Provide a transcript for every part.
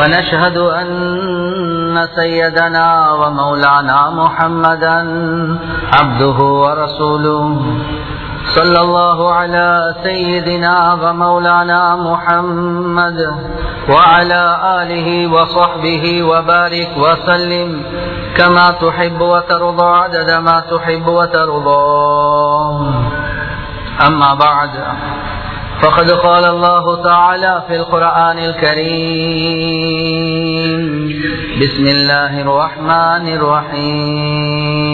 ونشهد أن سيدنا ومولانا محمدا عبده ورسوله. صلى الله على سيدنا ومولانا محمد وعلى آله وصحبه وبارك وسلم. كما تحب وترضى عدد ما تحب وترضى. أما بعد. فقد قال الله تعالى في القرآن الكريم. بسم الله الرحمن الرحيم.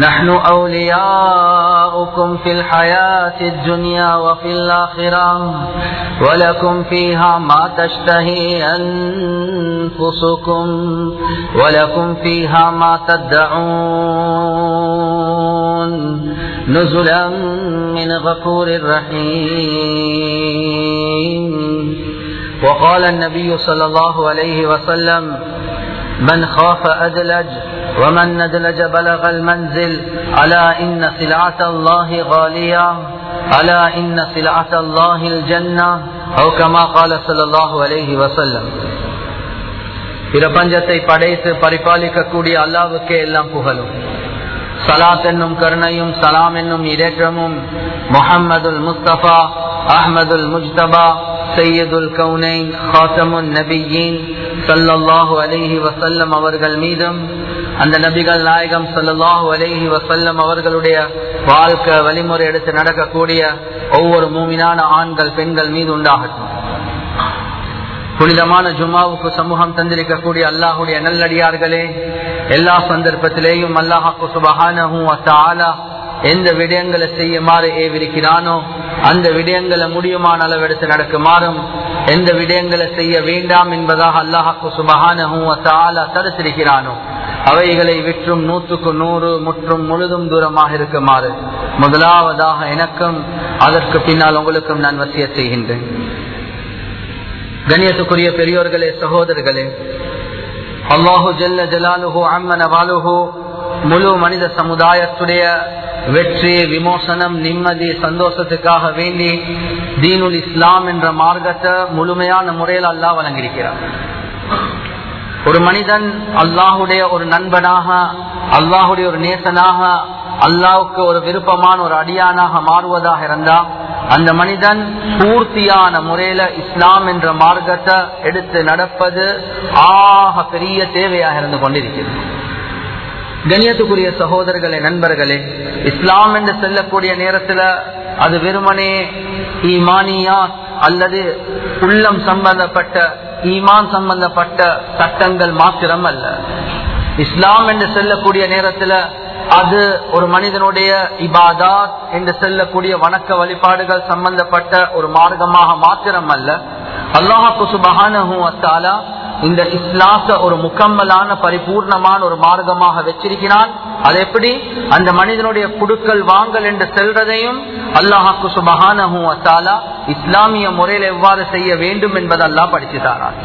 نحن أولياؤكم في الحياة الدنيا وفي الآخرة ولكم فيها ما تشتهي أنفسكم ولكم فيها ما تدعون. نزلا من غفور رحيم. وقال النبي صلى الله عليه وسلم من خاف أدلج ومن ندلج بلغ المنزل ألا إن سلعة الله غالية ألا إن سلعة الله الجنة أو كما قال صلى الله عليه وسلم பிரபஞ்சத்தை படைத்து பரிபாலிக்கக்கூடிய அல்லாவுக்கே எல்லாம் புகழும் சலாத் என்னும் கருணையும் சலாம் என்னும் இடேற்றமும் முகம்மதுல் முஸ்தபா அஹமதுல் முஜ்தபா சையதுல் கவுனைன் ஹாசமுன் நபியின் சல்லல்லாஹு அலிஹி வசல்லம் அவர்கள் மீதும் அந்த நபிகள் நாயகம் சல்லாஹூ அலஹி வசல்லம் அவர்களுடைய வாழ்க்கை வழிமுறை எடுத்து நடக்கக்கூடிய ஒவ்வொரு மூமினான ஆண்கள் பெண்கள் மீது உண்டாகட்டும். புனிதமான ஜுமாவுக்கு சமூகம் தந்திருக்கக்கூடிய அல்லாஹுடைய நல்லடியார்களே எல்லா சந்தர்ப்பத்திலேயும் அல்லாஹாக்கு சுபகான எந்த விடயங்களை செய்யுமாறு ஏவிருக்கிறானோ அந்த விடயங்களை முடியுமான அளவெடுத்து நடக்குமாறும் எந்த விடயங்களை செய்ய வேண்டாம் என்பதாக அல்லாஹாக்கு சுபகான தடுத்திருக்கிறானோ. அவைகளை விற்றும் நூற்றுக்கு நூறு முற்றும் முழுதும் தூரமாக இருக்குமாறு. முதலாவதாக எனக்கும் அதற்கு பின்னால் உங்களுக்கும் நான் வசிய செய்கின்றேன். கண்ணியத்துக்குரிய பெரியோர்களே சகோதரர்களே அல்லாஹு ஜல்ல ஜலாலுஹு அம்மன வாலுஹு முழு மனித சமுதாயத்துடைய வெற்றி விமோசனம் நிம்மதி சந்தோஷத்துக்காக வேண்டி தீனுல் இஸ்லாம் என்ற மார்க்கத்தை முழுமையான முறையில் அல்லாஹ் வழங்கியிருக்கிறார் ஒரு மனிதன் அல்லாஹுடைய ஒரு நண்பனாக அல்லாஹுடைய ஒரு நேசனாக அல்லாவுக்கு ஒரு விருப்பமான ஒரு அடியானாக மாறுவதாக இருந்தா அந்த மனிதன் பூர்த்தியான முறையில இஸ்லாம் என்ற மார்க்கத்தை எடுத்து நடப்பது ஆக பெரிய தேவையாக இருந்து கொண்டிருக்கிறது. கணியத்துக்குரிய சகோதரர்களே நண்பர்களே இஸ்லாம் என்று செல்லக்கூடிய நேரத்துல அது வெறுமனே ஈமானியா அல்லது உள்ளம் சம்பந்தப்பட்ட ஈமான் சம்பந்தப்பட்ட சட்டங்கள் மாத்திரம் அல்ல இஸ்லாம் என்று செல்லக்கூடிய நேரத்துல அது ஒரு மனிதனுடைய இபாதாத் என்று செல்லக்கூடிய வணக்க வழிபாடுகள் சம்பந்தப்பட்ட ஒரு மார்க்கமாக மாத்திரம் அல்ல அல்லாஹு சுபகான இந்த இஸ்லாச ஒரு முக்கம்மலான பரிபூர்ணமான ஒரு மார்க்கமாக வச்சிருக்கிறான். அது எப்படி? அந்த மனிதனுடைய குடுக்கல் வாங்கல் என்று செல்றதையும் அல்லாஹாக்கு சுபகான இஸ்லாமிய முறையில் எவ்வாறு செய்ய வேண்டும் என்பதெல்லாம் படிச்சுதாரான்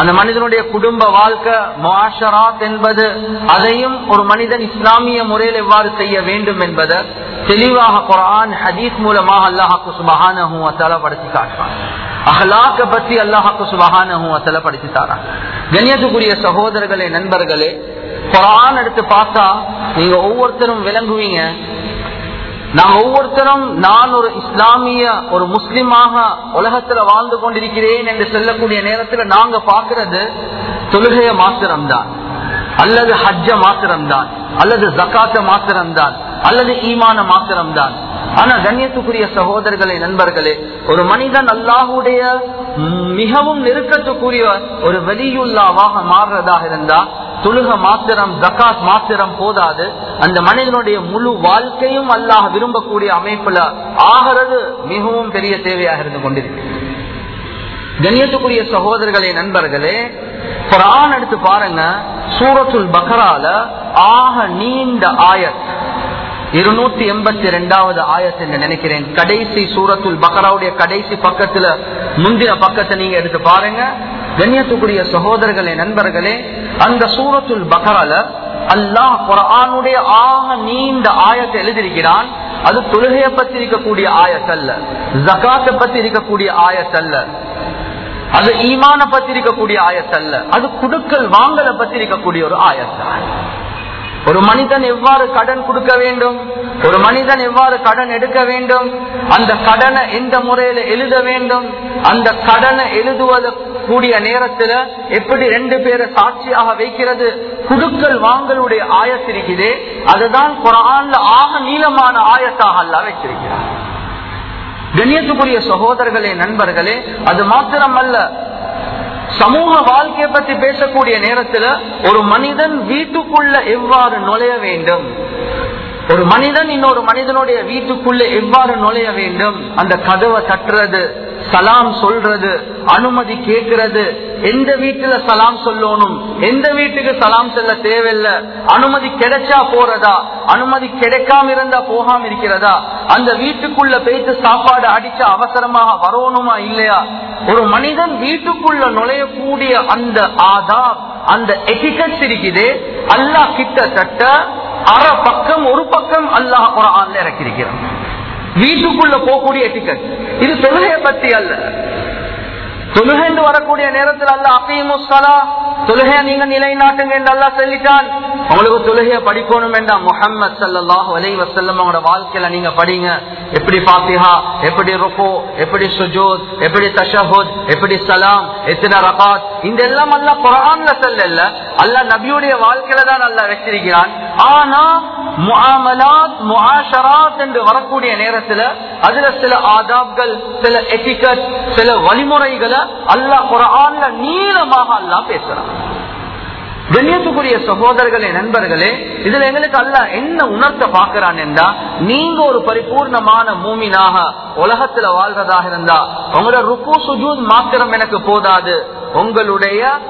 அந்த மனிதனுடைய குடும்ப வாழ்க்கை மாஷராத் என்பது அதையும் ஒரு மனிதன் இஸ்லாமிய முறையில் எவ்வாறு செய்ய வேண்டும் என்பதை தெளிவாக குரான் ஹதீஸ் மூலமாக அல்லாஹாக்கு சுபஹானஹும் அத்தாலா படிச்சு காட்டுறான் அகலாக்க பற்றி அல்லாஹாக்கு சுபகான படுத்தி தாரான் கண்ணியத்துக்குரிய சகோதரர்களே நண்பர்களே குரான் எடுத்து பார்த்தா நீங்க ஒவ்வொருத்தரும் விளங்குவீங்க. நாங்க ஒவ்வொருத்தரும் நான் ஒரு இஸ்லாமிய ஒரு முஸ்லிமாக உலகத்துல வாழ்ந்து கொண்டிருக்கிறேன் என்று சொல்லக்கூடிய நேரத்துல நாங்க பாக்குறது தொழுகைய மாத்திரம்தான். அல்லது ஹஜ்ஜ மாத்திரம்தான். அல்லது ஜக்காத்த மாத்திரம்தான். அல்லது ஈமான மாத்திரம்தான். ஆனா கண்ணியத்துக்குரிய சகோதரர்களே நண்பர்களே ஒரு மனிதன் அல்லாஹுடைய மிகவும் நெருக்கத்துக்குரிய ஒரு வெளியுள்ளாவாக மாறுறதாக இருந்தா தொழுக மாத்திரம் ஜக்காத் மாத்திரம் போதாது. அந்த மனிதனுடைய முழு வாழ்க்கையும் அல்லாஹ் விரும்பக்கூடிய அமைப்புல ஆகிறது மிகவும் பெரிய தேவையாக இருந்து கொண்டிருக்கு. கண்ணியத்துக்குரிய சகோதரர்களே நண்பர்களே குரான் எடுத்து பாருங்க சூரத்துல் பக்ரால ஆக நீண்ட ஆயத். இருநூத்தி எண்பத்தி ரெண்டாவது ஆயத் என்று நினைக்கிறேன். கடைசி சூரத்துல் பக்ராவுடைய கடைசி பக்கத்துல முந்தின பக்கத்தை நீங்க எடுத்து பாருங்க. கண்ணியத்துக்குரிய சகோதரர்களே நண்பர்களே அந்த சூரத்துல் பக்ரால அல்லாஹ் குரானுடைய ஆக நீண்ட ஆயத்தை எழுதியிருக்கிறான். அது தொழுகையை பத்தி இருக்கக்கூடிய ஆயத்தல்ல ஜகாத்தை பத்தி இருக்கக்கூடிய ஆயத்தல்ல அது ஈமான பத்தி இருக்கக்கூடிய ஆயத்தல்ல அது குடுக்கல் வாங்கலை பத்தி இருக்கக்கூடிய ஒரு ஆயத்தான் ஒரு மனிதன் எவ்வாறு கடன் கொடுக்க வேண்டும்? ஒரு மனிதன் எவ்வாறு கடன் எடுக்க வேண்டும்? அந்த கடனை எந்த முறையில எழுத வேண்டும்? அந்த கடனை எழுதுவது கூடிய நேரத்துல எப்படி ரெண்டு பேரை சாட்சியாக வைக்கிறது? குடுக்கல் வாங்கலுடைய ஆயத்திருக்குதே அதுதான் குரான்ல ஆக நீளமான ஆயத்தாக அல்ல வச்சிருக்கிறார் கண்ணியத்துக்குரிய சகோதரர்களே நண்பர்களே அது மாத்திரமல்ல சமூக வாழ்க்கையை பத்தி பேசக்கூடிய நேரத்துல ஒரு மனிதன் வீட்டுக்குள்ள எவ்வாறு நுழைய வேண்டும்? ஒரு மனிதன் இன்னொரு மனிதனுடைய வீட்டுக்குள்ள எவ்வாறு நுழைய வேண்டும்? அந்த கதவை தட்டுறது சலாம் சொல்றது அனுமதி கேட்கிறது. எந்த வீட்டுல சலாம் சொல்லணும்? எந்த வீட்டுக்கு சலாம் செல்ல தேவையில்லை? அனுமதி கிடைச்சா போறதா? அனுமதி கிடைக்காம இருந்தா போகாம இருக்கிறதா? அந்த வீட்டுக்குள்ள பேச்சு சாப்பாடு அடிச்ச அவசரமாக வரணுமா இல்லையா? ஒரு மனிதன் வீட்டுக்குள்ள நுழையக்கூடிய அந்த ஆதா அந்த எட்டிகட்ஸ் இருக்குது அல்லாஹ் கிட்டத்தட்ட அரை பக்கம் ஒரு பக்கம் அல்லாஹ் குரான்ல இறக்கிருக்கிறான் வீட்டுக்குள்ள போகக்கூடிய எட்டிக்கட் இது தொழுகையை பத்தி அல்ல. தொழுகைந்து வரக்கூடிய நேரத்தில் அல்ல அசீமுஸ்கலா தொழுகைய நீங்க நிலைநாட்டுங்க என்று அல்லா சொல்லிட்டான். அவங்களுக்கு தொழுகைய படிக்கணும் வேண்டாம் முகமது சல்லாஹ் அலை வசல்லம் அவங்களோட வாழ்க்கையில நீங்க படிங்க. எப்படி பாத்திஹா எப்படி ருக்கோ எப்படி சுஜோத் எப்படி தஷஹுத் எப்படி சலாம் எத்தனை ரகாத். இந்த எல்லாம் அல்ல குரான்ல செல்ல அல்ல நபியுடைய வாழ்க்கையில தான் நல்லா வச்சிருக்கிறான். ஆனா முஆமலாத் முஆஷராத் என்று வரக்கூடிய நேரத்துல அதுல சில ஆதாப்கள் சில எட்டிகட் சில வழிமுறைகளை அல்லாஹ் குரான்ல நீளமாக அல்லாஹ் பேசுறான். கண்ணியத்துக்குரிய சகோதரர்களே நண்பர்களே இதுல எங்களுக்கு அல்ல என்ன உணர்த்த பாக்குறான் என்றா நீங்க ஒரு பரிபூர்ணமான மூமினாக உலகத்துல வாழ்றதாக இருந்தா உங்களோட ருக்கு சுஜூத் மாத்திரம் எனக்கு போதாது. உங்களுடைய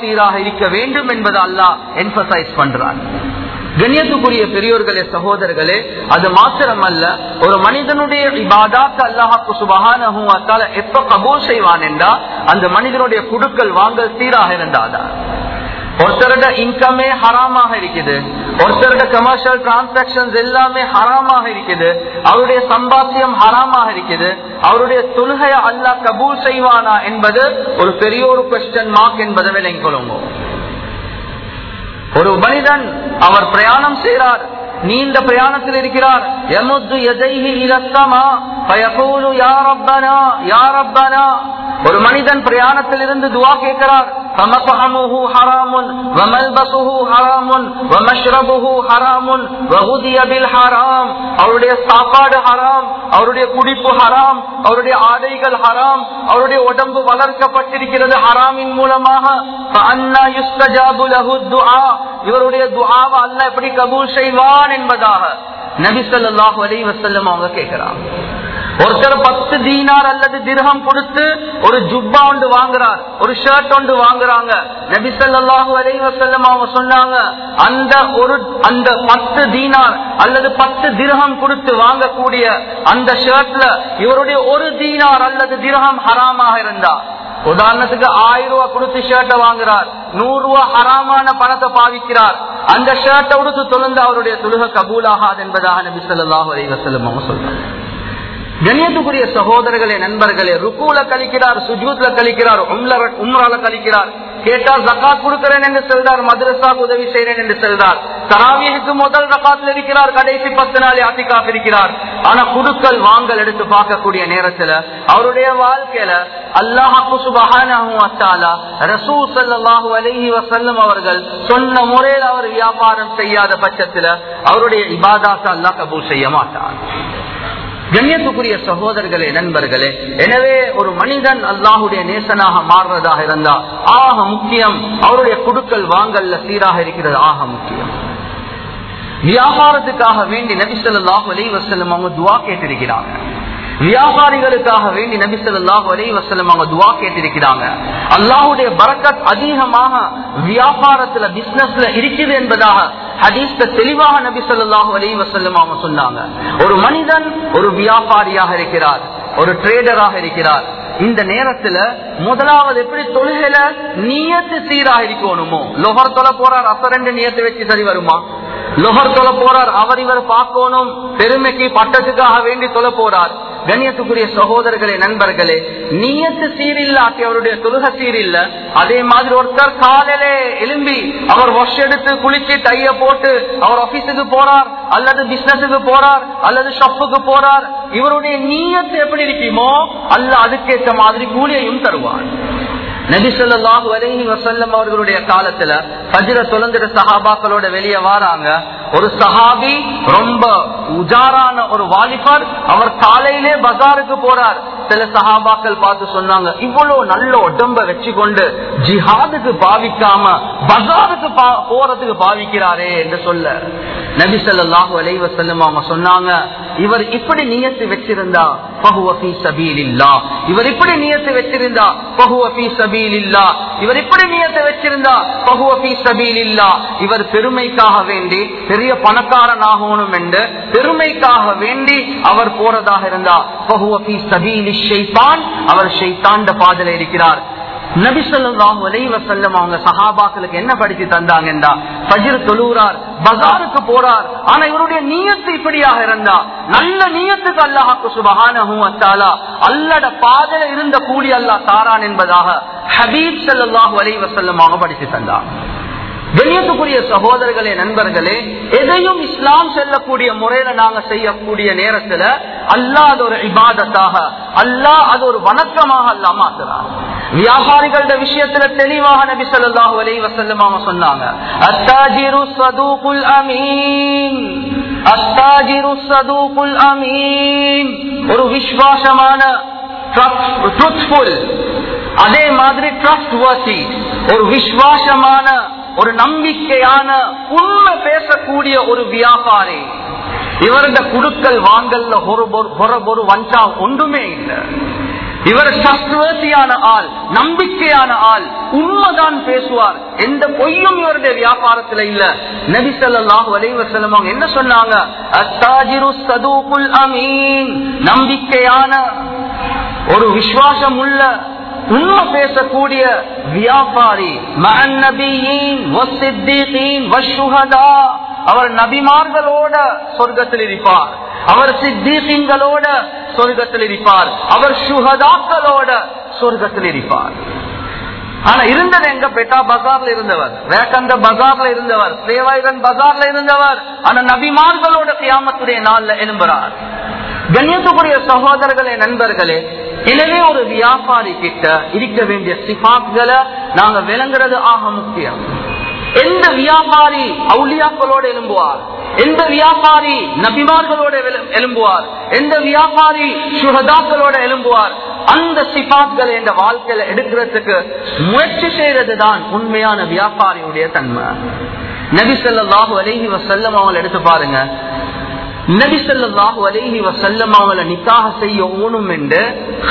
சீராக இருக்க வேண்டும் என்பதை அல்லாஹ் என்பசைஸ் பண்றான். கண்ணியத்துக்குரிய பெரியோர்களே சகோதரர்களே அது மாத்திரமல்ல ஒரு மனிதனுடைய இபாதாத் அல்லாஹாக்கு சுபகான எப்ப கபூல் செய்வான் என்றா அந்த மனிதனுடைய குடுக்கல் வாங்கல் சீராக இருந்தாதான். ஒருத்தரோட இன்கமே ஹராமாக இருக்குது. ஒருத்தரோட கமர்ஷியல் டிரான்சாக்சன் எல்லாமே ஹராமாக இருக்குது. அவருடைய சம்பாத்தியம் ஹராமாக இருக்குது. அவருடைய தொழுகையை அல்லா கபூல் செய்வானா என்பது ஒரு பெரிய ஒரு கொஸ்டன் மார்க் என்பதை விளங்கிக் கொள்ளுங்க. ஒரு மனிதன் அவர் பிரயாணம் செய்கிறார். நீண்ட பிரயாணத்தில் இருக்கிறார். எமுத்து எதைஹி இலக்கமா பயகூலு யாரப்பனா யாரப்பனா ஒரு மனிதன் பிரயாணத்தில் இருந்து துவா கேட்கிறார் فمطعمه حرام وملبسه حرام ومشربه حرام وغذي بالحرام அவருடைய சாப்பாடு ஹராம் அவருடைய குடிப்பு ஹராம் அவருடைய ஆடைகள் ஹராம் அவருடைய உடம்பு வளர்க்கப்பட்டிருக்கிறது ஹராமின் மூலமாக இவருடைய துஆவை அல்லாஹ் எப்படி கபூல் செய்வான் என்பதாக நபி ஸல்லல்லாஹு அலைஹி வஸல்லம் அவங்க கேட்கிறாங்க ஒருத்தர் பத்து தீனார் அல்லது திருகம் கொடுத்து ஒரு ஜுப்பா ஒன்று வாங்குறார் ஒரு ஷர்ட் ஒன்று வாங்குறாங்க. நபி ஸல்லல்லாஹு அலைஹி அவங்க சொன்னாங்க அந்த ஒரு அந்த பத்து தீனார் அல்லது பத்து திருகம் கொடுத்து வாங்கக்கூடிய அந்த ஷர்ட்ல இவருடைய ஒரு தீனார் அல்லது திரகம் ஹராமாக இருந்தா. உதாரணத்துக்கு ஆயிரம் ரூபாய் கொடுத்து ஷர்ட்டை வாங்குறார் நூறு ரூபாய் ஹராமான பணத்தை பாவிக்கிறார். அந்த ஷர்ட்டை உடுத்து தொழுந்து அவருடைய தொழுக கபூலாகாது என்பதாக நபி சொல்லாஹு அலைஹி அவங்க சொல்றாங்க. கண்ணியத்துக்குரிய சகோதரர்களே நண்பர்களே ருக்குல கழிக்கிறார் சுஜூத்ல கழிக்கிறார் உம்ரால கழிக்கிறார். கேட்டால் ஜக்காத் கொடுக்கிறேன் என்று செல்றார் மதரசாக்கு உதவி செய்கிறேன் என்று செல்றார். தராவியனுக்கு முதல் ரகாத்தில் இருக்கிறார் கடைசி பத்து நாள் அத்திகாப் இருக்கிறார். ஆனா குடுக்கல் வாங்கல் எடுத்து பார்க்கக்கூடிய நேரத்துல அவருடைய வாழ்க்கையில அல்லாஹு சுபஹானா ரசூ சல்லாஹூ அலஹி வசல்லம் அவர்கள் சொன்ன முறையில் அவர் வியாபாரம் செய்யாத பட்சத்துல அவருடைய இபாதாத்தை அல்லாஹ் கபூல் செய்ய மாட்டார் கண்ணியத்துக்குரிய சகோதரர்களே நண்பர்களே எனவே ஒரு மனிதன் அல்லாஹுடைய நேசனாக மாறுறதாக இருந்தா ஆக முக்கியம் அவருடைய குடுக்கல் வாங்கல்ல சீராக இருக்கிறது ஆக முக்கியம். வியாபாரத்துக்காக வேண்டி நபிசல்லாஹு அலி வசலம் அவங்க துவா கேட்டிருக்கிறாங்க. வியாபாரிகளுக்காக வேண்டி நபிசல்லாஹு அலி வசலம் அவங்க துவா கேட்டிருக்கிறாங்க. அல்லாஹுடைய பரக்கத் அதிகமாக வியாபாரத்துல பிசினஸ்ல இருக்குது என்பதாக ஹதீஸ்ல தெளிவாக நபி சொல்லாஹு அலி வசல்லம் அவங்க சொன்னாங்க. ஒரு மனிதன் ஒரு வியாபாரியாக இருக்கிறார் ஒரு ட்ரேடராக இருக்கிறார். இந்த நேரத்துல முதலாவது எப்படி தொழுகையில நீயத்து சீராக இருக்கணுமோ? லொஹர் தொலை போறார் அசரண்டு நியத்தை வச்சு சரி வருமா? லொஹர் தொலை போறார் அவர் இவர் பார்க்கணும் பெருமைக்கு பட்டத்துக்காக வேண்டி தொலை போறார். கண்ணியத்துக்குரிய சகோதரர்களே நண்பர்களே நீயத்து சீரில்லாட்டி அவருடைய தொழுக சீரில்ல அதே மாதிரி ஒருத்தர் காலையிலே எழும்பி அவர் ஒஷ் எடுத்து குளிச்சு டைய போட்டு அவர் ஆபீஸுக்கு போறார் அல்லது பிசினஸுக்கு போறார் அல்லது ஷாப்புக்கு போறார் இவருடைய நீயத்து எப்படி இருக்குமோ அல்ல அதுக்கேற்ற மாதிரி கூலியையும் தருவார். நபிசல்லாஹு அலஹி வசல்லம் அவர்களுடைய காலத்துல பஜ்ர சுதந்திர சஹாபாக்களோட வெளியே வாராங்க. ஒரு சஹாபி ரொம்ப உஜாரான ஒரு வாலிபர் அவர் காலையிலே பஜாருக்கு போறார். சில சகாபாக்கள் பார்த்து சொன்னாங்க இவ்வளவு நல்ல உடம்ப வச்சுக்கொண்டு ஜிஹாதுக்கு பாவிக்காம பசாருக்கு போறதுக்கு பாவிக்கிறாரே என்று சொல்ல. நபி சொல்லாஹு அலைவ செல்லும் அவங்க சொன்னாங்க இவர் இப்படி நியத்து வச்சிருந்தா பகுவபி சபீல் இல்லா இவர் இப்படி நியத்து வச்சிருந்தா பகுவபி சபீல் இல்லா இவர் இப்படி நியத்து வச்சிருந்தா பகுவபி சபீல் இல்லா இவர் பெருமைக்காக வேண்டி பெரிய பணக்காரன் ஆகணும் என்று பெருமைக்காக வேண்டி அவர் போறதாக இருந்தா பகுவபி சபீலி ஷைத்தான் அவர் ஷைத்தாண்ட பாதல இருக்கிறார். நபி சொல்லாஹு அலைவசல்லம் அவங்க சகாபாக்களுக்கு என்ன படிச்சு தந்தாங்கன்றா பஜிர் தொழுறார் பசாருக்கு போறார் ஆனா இவருடைய நீயத்து இப்படியாக இருந்தா நல்ல நீயத்துக்கு அல்லாஹாக்கு சுபகான அல்லட பாதையில இருந்த கூலி அல்லா தாரான் என்பதாக ஹபீப் சல்லாஹூ அலைவசல்லம் அவங்க படிச்சு தந்தாங்க. கண்ணியத்துக்குரிய சகோதரர்களே நண்பர்களே எதையும் இஸ்லாம் செல்லக்கூடிய முறையில நாங்க செய்யக்கூடிய நேரத்துல அல்லாஹ் அது ஒரு இபாதத்தாக அல்லாஹ் அது ஒரு வணக்கமாக அல்லா மாத்துறான். வியாபாரிகளோட விஷயத்துல தெளிவாக நபி சொல்லாஹு அலி வசல்லம் சொன்னாங்க. ஒரு விசுவாசமான அதே மாதிரி ட்ரஸ்ட் ஒரு விசுவாசமான ஒரு நம்பிக்கையான உண்மை பேசக்கூடிய ஒரு வியாபாரி. இவருடைய குடுக்கல் வாங்கல்ல ஒரு வஞ்சா ஒன்றுமே இல்லை. இவர் சஸ்துவசியான ஆள் நம்பிக்கையான ஆள் உண்மைதான் பேசுவார். எந்த பொய்யும் இவருடைய வியாபாரத்துல இல்ல. நபி வலைவசலம் அவங்க என்ன சொன்னாங்க? நம்பிக்கையான ஒரு விசுவாசம் உள்ள உண்மை பேசக்கூடிய வியாபாரி அவர் நபிமார்களோட சொர்க்கத்தில் இருப்பார். அவர் சித்தீசிங்களோட சொர்க்கத்தில் இருப்பார். அவர் சுகதாக்களோட சொர்க்கத்தில் இருப்பார். ஆனா இருந்தது எங்க? பெட்டா பசார்ல இருந்தவர் வேக்கந்த பசார்ல இருந்தவர் சேவாயுடன் பசார்ல இருந்தவர். ஆனா நபிமார்களோட கியாமத்துடைய நாள்ல எழும்புறார். கண்ணியத்துக்குரிய சகோதரர்களே நண்பர்களே எனவே ஒரு வியாபாரி கிட்ட இருக்க வேண்டிய சிபாக்களை நாங்க விளங்குறது ஆக முக்கியம். எந்த வியாபாரி அவுளியாக்களோடு எழும்புவார்? எந்த வியாபாரி நபிமார்களோட எழும்புவார்? எந்த வியாபாரி சுகதாக்களோட எழும்புவார்? அந்த சிபாக்களை என்ற வாழ்க்கையில எடுக்கிறதுக்கு முயற்சி செய்யறது தான் உண்மையான வியாபாரியுடைய தன்மை. நபி சொல்லாஹு அலஹி வசல்லம் அவங்களை எடுத்து பாருங்க. நபிசல்லாஹு அலேஹி வசல்லம் அவங்கள நிக்காக செய்ய ஊனும் என்று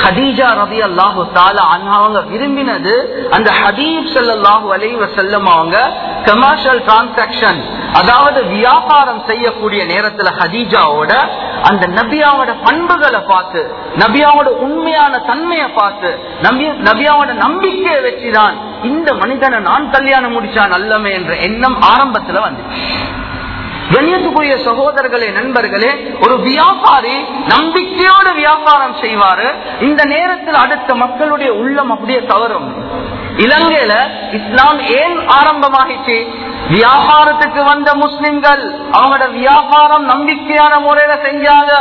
ஹதீஜா ரதி அல்லாஹு தாலா அவங்க விரும்பினது. அந்த ஹதீப் சல்லாஹூ அலேஹி வசல்லம் அவங்க கமர்ஷியல் டிரான்சாக்சன் அதாவது வியாபாரம் செய்யக்கூடிய நேரத்துல ஹதீஜாவோட அந்த நபியாவோட பண்புகளை பார்த்து நபியாவோட உண்மையான தன்மையை பார்த்து நபியாவோட நம்பிக்கையை வச்சுதான் இந்த மனிதனை நான் கல்யாணம் முடிச்சா நல்லமே என்ற எண்ணம் ஆரம்பத்துல வந்துச்சு. கண்ணியத்துக்குரிய சகோதரர்களே நண்பர்களே ஒரு வியாபாரி நம்பிக்கையோடு வியாபாரம் செய்வாரு. இந்த நேரத்தில் அடுத்த மக்களுடைய உள்ளம் அப்படியே தவறும். இலங்கையில இஸ்லாம் ஏன் ஆரம்பமாகிச்சு? வியாபாரத்துக்கு வந்த முஸ்லிம்கள் அவங்களோட வியாபாரம் நம்பிக்கையான முறையில செஞ்சாங்க.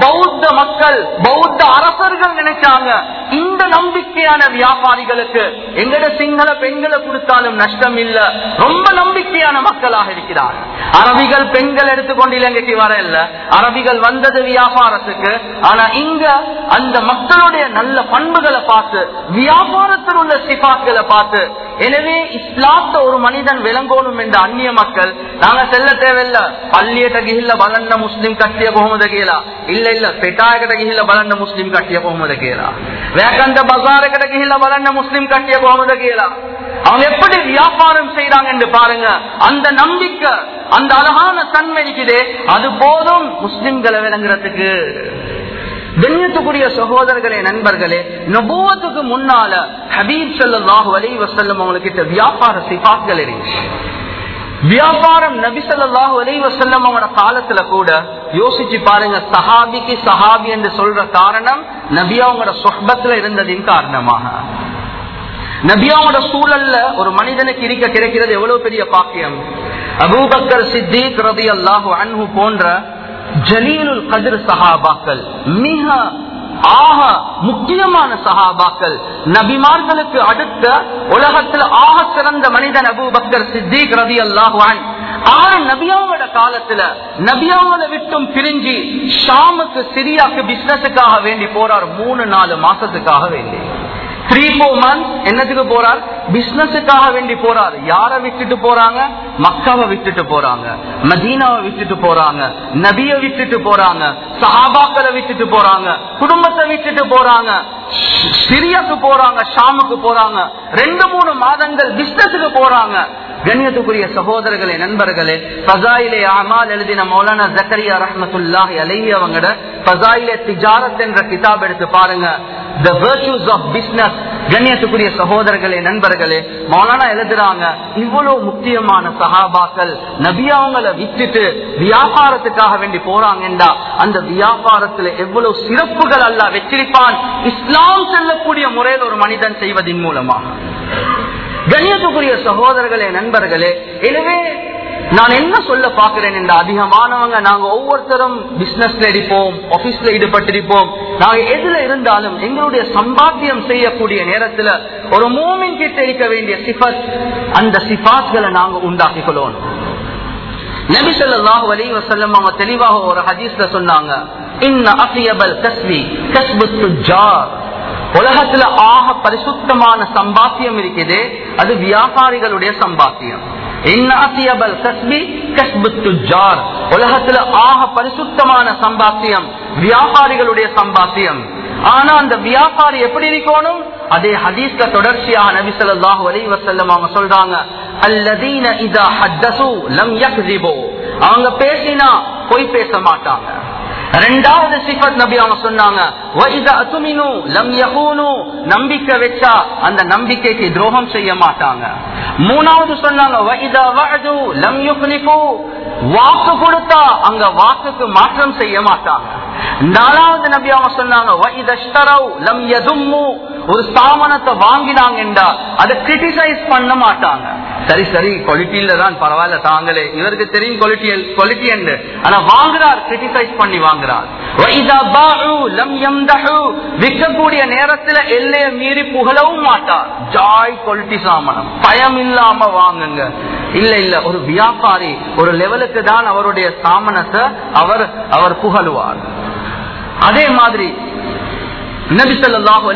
பௌத்த மக்கள் பௌத்த அரசர்கள் நினைச்சாங்க. இந்த நம்பிக்கையான வியாபாரிகளுக்கு எங்கட சிங்கள பெண்களை கொடுத்தாலும் நஷ்டம் இல்ல. ரொம்ப நம்பிக்கையான மக்களாக இருக்கிறார் அரபிகள் பெண்கள் எடுத்துக்கொண்டு இலங்கைக்கு வர இல்ல. அரபிகள் வந்தது வியாபாரத்துக்கு. ஆனா இங்க அந்த மக்களுடைய நல்ல பண்புகளை பார்த்து வியாபாரத்தில் உள்ள சிபாக்களை பார்த்து எனவே இஸ்லாத்த ஒரு மனிதன் விளங்கணும் என்ற அந்நிய மக்கள் நாங்க செல்ல தேவையில்ல. பள்ளியட்ட கிஹில பலந்த முஸ்லிம் கட்டிய போகுமத கேளா. இல்ல இல்ல பெட்டாயகட்ட இல்ல பலந்த முஸ்லிம் கட்டிய போகுமத கேலா வேகந்த பசாரகட்ட இல்ல பலந்த முஸ்லிம் கட்டிய போகுமத கேளா. அவங்க எப்படி வியாபாரம் செய்யறாங்க என்று பாருங்க. அந்த நம்பிக்கை அந்த அழகான தன்மை இருக்குதே. அது போதும் முஸ்லிம்களை விளங்குறதுக்கு. கண்ணியத்துக்குரிய சகோதரர்களே நண்பர்களே நபுவத்துக்கு முன்னால ஹபீப் ஸல்லல்லாஹு அலைஹி வசல்லம் அவங்ககிட்ட வியாபார சிபாக்கள் இருந்துச்சு. வியாபாரம் நபி ஸல்லல்லாஹு வசல்லம் அவங்களோட காலத்துல கூட யோசிச்சு பாருங்க சஹாபிக்கு சஹாபி என்று சொல்ற காரணம் நபி அவங்களோட சொஹபத்துல இருந்ததின் காரணமாக. நபியாவோட சூழல்ல ஒரு மனிதனுக்கு இருக்க கிடைக்கிறது எவ்வளவு பெரிய பாக்கியம்? அபூபக்கர் சித்திக் ரவி அல்லாஹு அன்பு போன்ற ஜலீலுல் கதிர் சஹாபாக்கள் மிக ஆக முக்கியமான சஹாபாக்கள் நபிமார்களுக்கு அடுத்த உலகத்தில் ஆக சிறந்த மனிதன் அபூபக்கர் சித்திக் ரவி அல்லாஹுவான் ஆறு நபியாவோட காலத்துல நபியாவோட விட்டும் பிரிஞ்சு ஷாமுக்கு சிரியாக்கு பிசினஸுக்காக வேண்டி போறார் மூணு நாலு மாசத்துக்காக வேண்டி. த்ரீ போர் மந்த் என்னத்துக்கு போறார்? பிசினஸுக்காக வேண்டி போறார். யார விட்டுட்டு போறாங்க? மக்காவை விட்டுட்டு போறாங்க. மதீனாவை விட்டுட்டு போறாங்க. நபிய விட்டுட்டு போறாங்க. சஹாபாக்களை விட்டுட்டு போறாங்க. குடும்பத்தை விட்டுட்டு போறாங்க. சிரியாக்கு போறாங்க ஷாமுக்கு போறாங்க. ரெண்டு மூணு மாதங்கள் பிசினஸுக்கு போறாங்க. கண்ணியத்துக்குரிய சகோதரர்களே நண்பர்களே பசாயிலே அமால் எழுதின மௌலானா ஜக்கரியா ரஹமத்துல்லாஹி அலைஹி அவங்கட பசாயிலே திஜாரத் என்ற கிதாப் எடுத்து பாருங்க. த virtues ஆஃப் பிசினஸ் கண்ணியத்துக்குரிய சகோதரர்களே நண்பர்களே மௌலானா எழுதுறாங்க இவ்வளவு முக்கியமான சகாபாக்கள் நபியாவங்களை விட்டுட்டு வியாபாரத்துக்காக வேண்டி போறாங்கன்றா அந்த வியாபாரத்துல எவ்வளவு சிறப்புகள் அல்ல வச்சிருப்பான் இஸ்லாம் செல்லக்கூடிய முறையில் ஒரு மனிதன் செய்வதன் மூலமாக கண்ணியத்துக்குரிய சகோதரர்களே நண்பர்களே எனவே நான் என்ன சொல்ல பாக்குறேன் என்ற அதிகமானவங்க நாங்க ஒவ்வொருத்தரும் பிசினஸ்ல இருப்போம் ஆபீஸ்ல ஈடுபட்டிருப்போம். நாங்க எதுல இருந்தாலும் எங்களுடைய சம்பாத்தியம் செய்யக்கூடிய நேரத்துல ஒரு மூமின் கிட்ட இருக்க வேண்டிய சிஃபத் அந்த சிபாஸ்களை நாங்க உண்டாக்கிக்கொள்ளோம் நபிசல்லாஹு அலி வசல்லம் அவங்க தெளிவாக ஒரு ஹதீஸ்ல சொன்னாங்க உலகத்துல ஆக பரிசுத்தமான சம்பாத்தியம் இருக்குது அது வியாபாரிகளுடைய சம்பாத்தியம். உலகத்துல ஆக பரிசுத்தமான சம்பாத்தியம் வியாபாரிகளுடைய சம்பாத்தியம். ஆனா அந்த வியாபாரி எப்படி இருக்கணும்? அதே ஹதீஸ்ல தொடர்ச்சியாக நபி ஸல்லல்லாஹு அலைஹி வஸல்லம் அவங்க சொல்றாங்க அல்லதீன இதா ஹத்தஸு லம் யக்ஸிபு. அவங்க பேசினா பொய் பேச மாட்டாங்க. ரெண்டாவது சிபத் நபி அவங்க சொன்னாங்க. நம்பிக்கை வச்சா அந்த நம்பிக்கைக்கு துரோகம் செய்ய மாட்டாங்க. மூணாவது சொன்னாங்க வாக்கு கொடுத்தா அங்க வாக்குக்கு மாற்றம் செய்ய மாட்டாங்க. நாலாவது நபி அவங்க சொன்னாங்க ஒரு ஸ்தாபனத்தை வாங்கினாங்கன்றா அதை கிரிட்டிசைஸ் பண்ண மாட்டாங்க. சரி சரி குவாலிட்டியில தான் பரவாயில்ல தாங்களே. இவருக்கு தெரியும் குவாலிட்டி குவாலிட்டி என்று. ஆனா வாங்குறார் கிரிட்டிசைஸ் பண்ணி வாங்குறார். விற்கக்கூடிய நேரத்துல எல்லைய மீறி புகழவும் மாட்டார். ஜாய் குவாலிட்டி சாமனம். பயம் இல்லாம வாங்குங்க. இல்ல இல்ல ஒரு வியாபாரி ஒரு லெவலுக்கு தான் அவருடைய சாமனத்தை அவர் அவர் புகழுவார். அதே மாதிரி நபி ஸல்லல்லாஹு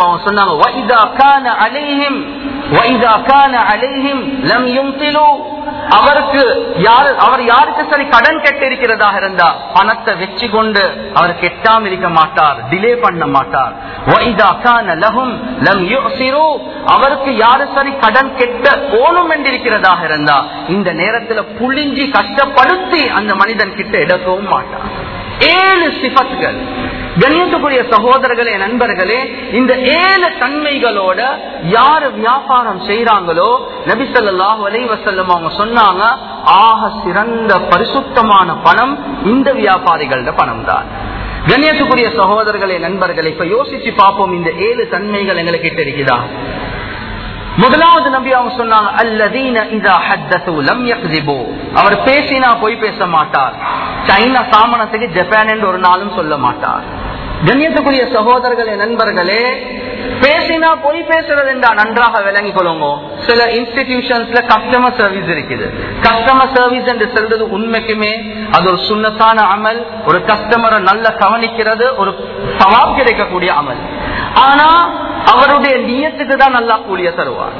அவங்க சொன்னாங்க வைதா கான அலைஹிம் வைதா கான அலைஹிம் லம் யும்திலு. அவருக்கு அவர் யாருக்கு சரி கடன் கெட்டு இருக்கிறதாக இருந்தா பணத்தை வச்சு கொண்டு அவர் கெட்டாம இருக்க மாட்டார் டிலே பண்ண மாட்டார். வைதா லஹும் லம் அவருக்கு யாரு சரி கடன் கெட்ட போனும் என்றிருக்கிறதாக இருந்தா இந்த நேரத்துல புளிஞ்சி கஷ்டப்படுத்தி அந்த மனிதன் கிட்ட எடுக்கவும் மாட்டார் ஏழு சிபத்துகள் கணியத்துக்குரிய சகோதரர்களே நண்பர்களே இந்த ஏழு தன்மைகளோட யாரு வியாபாரம் செய்யறாங்களோ நபிசல்லாஹு அலைவசல்லம் அவங்க சொன்னாங்க ஆக சிறந்த பரிசுத்தமான பணம் இந்த வியாபாரிகளோட பணம் தான் கண்ணியத்துக்குரிய சகோதரர்களே நண்பர்களே இப்ப யோசிச்சு பார்ப்போம் இந்த ஏழு தன்மைகள் எங்களுக்கு கிட்ட இருக்குதா? முதலாவது நபி அவங்க சொன்னாங்க அல்லதீன அவர் பேசினா போய் பேச மாட்டார். சைனா சாமனத்துக்கு ஜப்பான் என்று ஒரு நாளும் சொல்ல மாட்டார். கண்ணியத்துக்குரிய சகோதரர்களே நண்பர்களே பேசினா போய் பேசுறது என்றா நன்றாக விளங்கிக் கொள்ளுங்க. சில இன்ஸ்டிடியூஷன்ஸ்ல கஸ்டமர் சர்வீஸ் இருக்குது. கஸ்டமர் சர்வீஸ் என்று சொல்றது உண்மைக்குமே அது ஒரு சுண்ணத்தான அமல் ஒரு கஸ்டமரை நல்ல கவனிக்கிறது ஒரு சவாப் கிடைக்கக்கூடிய அமல். ஆனா அவருடைய நியத்துக்கு தான் நல்லா கூலிய தருவார்.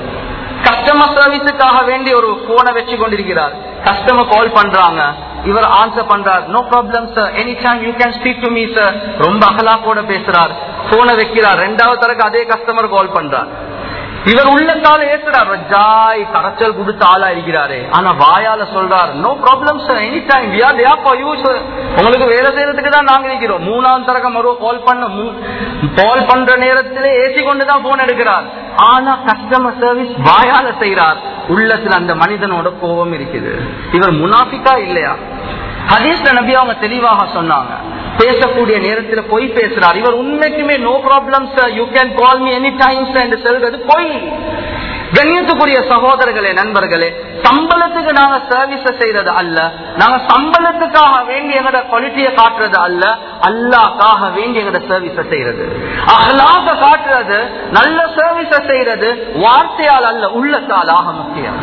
கஸ்டமர் சர்வீஸுக்காக வேண்டி ஒரு போனை வச்சு கொண்டிருக்கிறார். கஸ்டமர் கால் பண்றாங்க. இவர் ஆன்சர் பண்றார். No problem sir any time you can speak to me sir ரொம்ப அகலாக்கோட பேசுறார். போனை வைக்கிறார். ரெண்டாவது தரக்கு அதே கஸ்டமர் கால் பண்றார். இவர் உள்ளத்தால ஏசுறார் ரஜாய் கரைச்சல் கொடுத்து ஆளா இருக்கிறாரு ஆனா வாயால சொல்றார் no problem sir any time we are there for you sir உங்களுக்கு வேலை செய்யறதுக்கு தான் நாங்க இருக்கிறோம் மூணாம் தரகம் மறுவ கால் பண்ண கால் பண்ற நேரத்திலே ஏசி கொண்டு தான் போன் எடுக்கிறார். ஆனா கஸ்டமர் சர்வீஸ் வாயால செய்யறார் உள்ளத்துல அந்த மனிதனோட கோபம் இருக்குது. இவர் முனாஃபிக்கா இல்லையா? ஹதீஸ்ல நபி அவங்க தெளிவாக சொன்னாங்க. பேசக்கூடிய நேரத்தில் பொய் பேசுறார். இவர் உண்மைக்குமே no problem sir you can call me any time என்று சொல்றது பொய். கண்ணியத்துக்குரிய சகோதரர்களே நண்பர்களே சம்பளத்துக்கு நாங்க சர்வீஸ செய்யறது அல்ல. நாங்க சம்பளத்துக்காக வேண்டி எங்கட குவாலிட்டியை காட்டுறது அல்ல. அல்லாக்காக வேண்டி எங்கட சர்வீஸ செய்யறது. அகலாக காட்டுறது நல்ல சர்வீஸ செய்யறது வார்த்தையால் அல்ல உள்ளத்தால் ஆக முக்கியம்.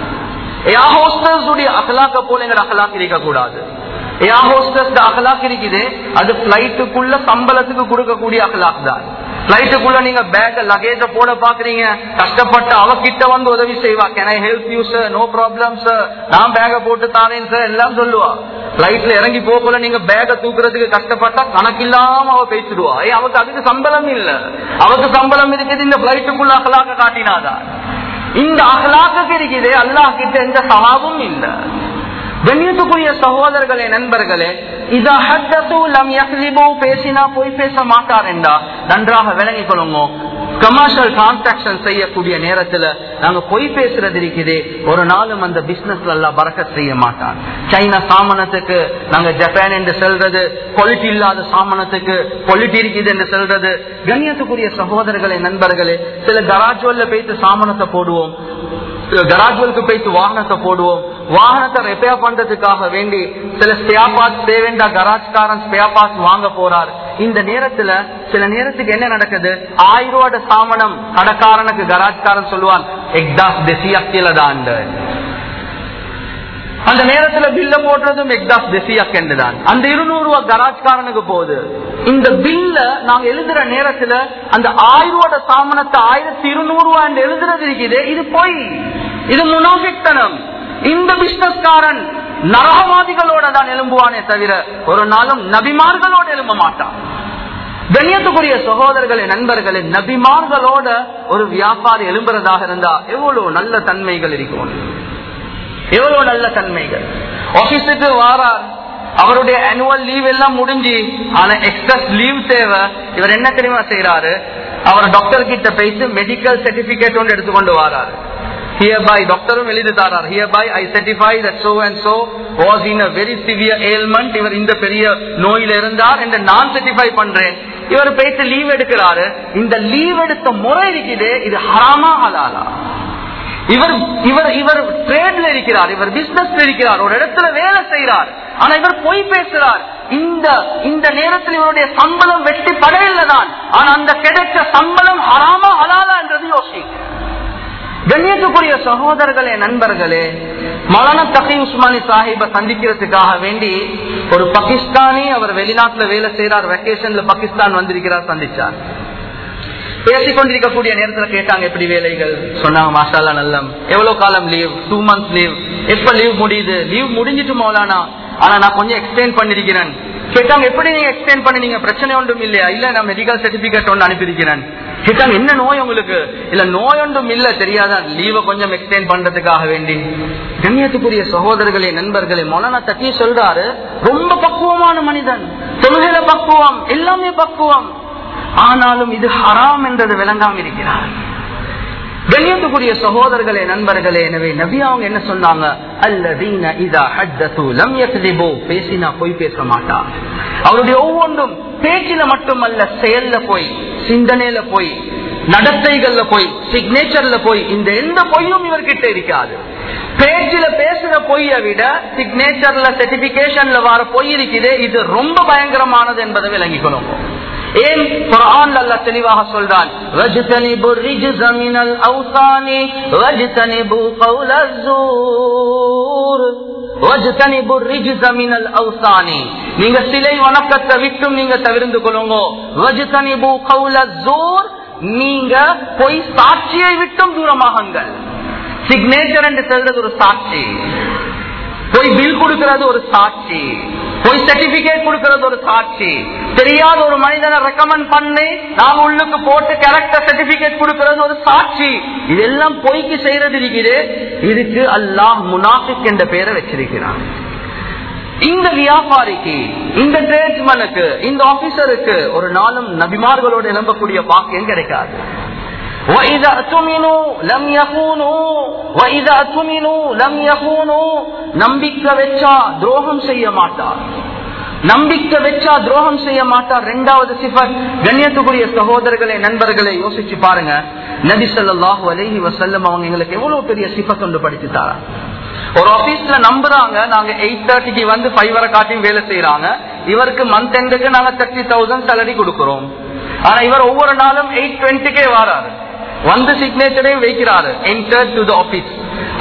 அகலாக்க போல எங்கட அகலாக்கு இருக்கக்கூடாது. ஏர் ஹோஸ்டஸ் அகலாக் இருக்குது அது பிளைட்டுக்குள்ள சம்பளத்துக்கு கொடுக்கக்கூடிய அகலாக் தான் பிளைட்டுக்குள்ள நீங்க பேக் லகேஜ போட பாக்குறீங்க கஷ்டப்பட்டு அவகிட்ட வந்து உதவி செய்வா can I help you sir no problem sir நான் பேக போட்டு தானேன் சார் எல்லாம் சொல்லுவா பிளைட்ல இறங்கி போகல நீங்க பேக தூக்குறதுக்கு கஷ்டப்பட்டா கணக்கில்லாம அவ பேசிடுவா ஏ அவக்கு அதுக்கு சம்பளம் இல்ல அவக்கு சம்பளம் இருக்குது இந்த பிளைட்டுக்குள்ள அகலாக்க காட்டினாதான் இந்த அகலாக்கு இருக்குது அல்லாஹ் கிட்ட எந்த சவாபும் இல்லை கண்ணியத்துக்குரிய சகோதரர்களே நண்பர்களே இதா லம் யக்லிபு பேசினா போய் பேச மாட்டார் என்றா நன்றாக விளங்கிக் கொள்ளுங்க. கமர்ஷியல் டிரான்சாக்சன் செய்யக்கூடிய நேரத்துல நாங்க பொய் பேசுறது இருக்குது. ஒரு நாளும் அந்த பிசினஸ்ல எல்லாம் பறக்க செய்ய மாட்டான். சைனா சாமனத்துக்கு நாங்க ஜப்பான் என்று செல்றது குவாலிட்டி இல்லாத சாமனத்துக்கு குவாலிட்டி இருக்குது என்று சொல்றது. கண்ணியத்துக்குரிய சகோதரர்களே நண்பர்களே சில கராஜுவல்ல போயிட்டு சாமனத்தை போடுவோம். கராஜுவலுக்கு போயிட்டு வாகனத்தை போடுவோம். வாகனத்தை ரிப்பேர் பண்றதுக்காக வேண்டி சில ஸ்பேர் பார்ட்ஸ் தேவைண்டா கராஜ்காரன் ஸ்பேர் பார்ட்ஸ் வாங்க போறார். இந்த நேரத்துல சில நேரத்துக்கு என்ன நடக்குது? ஆயிரம் ரூபாய் சாமனம் கடைக்காரனுக்கு கராஜ்காரன் சொல்லுவான் எக்ஸாஸ் டெசியாக்கில தான் அந்த நேரத்துல பில்ல போடுறதும் எக்ஸாஸ் டெசியாக்கெண்டு தான் அந்த இருநூறு ரூபாய் கராஜ்காரனுக்கு போகுது. இந்த பில்ல நாங்க எழுதுற நேரத்துல அந்த ஆயிரம் ரூபாய் சாமனத்தை ஆயிரத்தி இருநூறு ரூபாய் எழுதுறது இருக்குது இது போய். இது முனாபித்தனம் இந்த பிசினஸ்காரன் நரகவாதிகளோட தான் எழும்புவானே தவிர ஒரு நாளும் நபிமார்களோட எழும்ப மாட்டான். கண்ணியத்துக்குரிய சகோதரர்களே நண்பர்களே நபிமார்களோட ஒரு வியாபாரி எழும்புறதாக இருந்தா எவ்வளவு நல்ல தன்மைகள் இருக்கும். எவ்வளவு நல்ல தன்மைகள். ஆபீஸுக்கு வாரார். அவருடைய அனுவல் லீவ் எல்லாம் முடிஞ்சு ஆனா எக்ஸ்பிரஸ் லீவ் தேவை. இவர் என்ன தெரியுமா செய்யறாரு அவர் டாக்டர் கிட்ட பேசி மெடிக்கல் சர்டிபிகேட் ஒன்று எடுத்துக்கொண்டு வராரு. Hereby டாக்டரும் எழுதி தாரார் hereby i certify that so and so was in a very severe ailment. இவர் இந்த பெரிய நோயில இருந்தார் என்று நான் certify பண்றேன். இவர் பேசி லீவ் எடுக்கிறாரு. இந்த லீவ் எடுத்த முறை இருக்குது. இது ஹராமா ஹலாலா. இவர் இவர் இவர் ட்ரேட்ல இருக்கிறார். இவர் பிசினஸ்ல இருக்கிறார். ஒரு இடத்துல வேலை செய்யறார் ஆனா இவர் பொய் பேசுறார் இந்த இந்த நேரத்தில் இவருடைய சம்பளம் வெட்டி படையில தான். ஆனா அந்த கிடைச்ச சம்பளம் ஹராமா ஹலாலா என்றது யோசிக்க கண்ணியத்துக்குரிய சகோதரர்களே நண்பர்களே மலன தகை உஸ்மானி சாஹிப சந்திக்கிறதுக்காக வேண்டி ஒரு பாகிஸ்தானி அவர் வெளிநாட்டுல வேலை செய்யறார் வெக்கேஷன்ல பாகிஸ்தான் வந்திருக்கிறார் சந்திச்சார். பேசிக்கொண்டிருக்கக்கூடிய நேரத்துல கேட்டாங்க எப்படி வேலைகள்? சொன்னாங்க மாஷாலா நல்லம். எவ்வளவு காலம் லீவ் டூ மந்த்ஸ் லீவ் எப்ப லீவ் முடியுது? லீவ் முடிஞ்சிட்டு மௌலானா. ஆனா நான் கொஞ்சம் எக்ஸ்பிளைன் பண்ணிருக்கிறேன். கேட்டாங்க எப்படி நீங்க பண்ணு நீங்க பிரச்சனை ஒன்றும் இல்லையா? இல்ல நான் மெடிக்கல் சர்டிபிகேட் ஒன்று அனுப்பியிருக்கிறேன். கேட்டாங்க என்ன நோய் உங்களுக்கு? இல்ல நோய் ஒன்றும் இல்ல தெரியாதா? லீவை கொஞ்சம் எக்ஸ்டெண்ட் பண்றதுக்காக வேண்டி. கண்ணியத்துக்குரிய சகோதரர்களே நண்பர்களே மொலனா தட்டி சொல்றாரு ரொம்ப பக்குவமான மனிதன். தொழுகையில பக்குவம் எல்லாமே பக்குவம். ஆனாலும் இது ஹராம் என்றது விளங்காம இருக்கிறார். கண்ணியத்துக்குரிய சகோதரர்களே நண்பர்களே எனவே நபி அவங்க என்ன சொன்னாங்க? அல்லதீன இதா ஹத்தது லம் யக்திபு. பேசினா போய் பேச மாட்டா அவருடைய ஒவ்வொன்றும் பேச்சில மட்டுமல்ல செயல்ல போய் சிந்தனையில போய் நடத்தைகள்ல போய் சிக்னேச்சர்ல போய் இந்த எந்த பொய்யும் இவர்கிட்ட இருக்காது. பேச்சில பேசுற பொய்ய விட சிக்னேச்சர்ல சர்டிபிகேஷன்ல வர பொய் இருக்குது இது ரொம்ப பயங்கரமானது என்பதை விளங்கிக்கணும். ஏன் குரான் அல்ல தெளிவாக சொல்றான் வஜ்தனிபு ரிஜ்ஸ மினல் அவ்சானி வஜ்தனிபு கௌல நீங்க சிலை வணக்கத்தை விட்டும் நீங்க தவிர்ந்து கொள்ளுங்க. நீங்க பொய் சாட்சியை விட்டும் தூரமாகுங்கள். சிக்னேச்சர் என்று சொல்றது ஒரு சாட்சி. போய் பில் கொடுக்கிறது ஒரு சாட்சி. போய் சர்டிபிகேட் கொடுக்கிறது ஒரு சாட்சி. தெரியாத ஒரு மனிதனை ரெக்கமெண்ட் பண்ணி நான் உள்ளுக்கு போட்டு கரெக்டா சர்டிபிகேட் கொடுக்கிறது ஒரு சாட்சி. இதெல்லாம் பொய்க்கு செய்யறது இருக்குது. இதுக்கு அல்லாஹ் முனாஃபிக் என்ற பெயரை வச்சிருக்கிறான். இந்த வியாபாரிக்கு இந்த டிரேட்ஸ்மனுக்கு இந்த ஆபீசருக்கு ஒரு நாளும் நபிமார்களோடு நம்பக்கூடிய பாக்கியம் கிடைக்காது. وَإِذَا أَتُمِنُوا لَمْ يَخُونُوا وَإِذَا أَتُمِنُوا لَمْ يَخُونُوا நம்பிக்கை வச்சா துரோகம் செய்ய மாட்டார் நம்பிக்கை வச்சா துரோகம் செய்ய மாட்டார் இரண்டாவது சிஃபர் கண்ணியத்துக்குரிய சகோதரர்களே நண்பர்களே யோசிச்சு பாருங்க நபி ஸல்லல்லாஹு அலைஹி வஸல்லம் அவங்க எங்களுக்கு எவ்வளவு பெரிய சிஃபத் ஒன்று படிச்சுட்டாரா ஒரு ஆபீஸ்ல நம்புறாங்க நாங்க எயிட் தேர்ட்டிக்கு வந்து ஃபைவ் வரை காட்டியும் வேலை செய்யறாங்க இவருக்கு மந்த் எண்டுக்கு நாங்க தேர்ட்டி தௌசண்ட் சேலரி கொடுக்கிறோம் ஆனா இவர் ஒவ்வொரு நாளும் எயிட் டுவெண்ட்டிக்கே வராரு வந்து சிக்னேச்சரே வைக்கிறாரு. என்டர் டு த ஆபீஸ்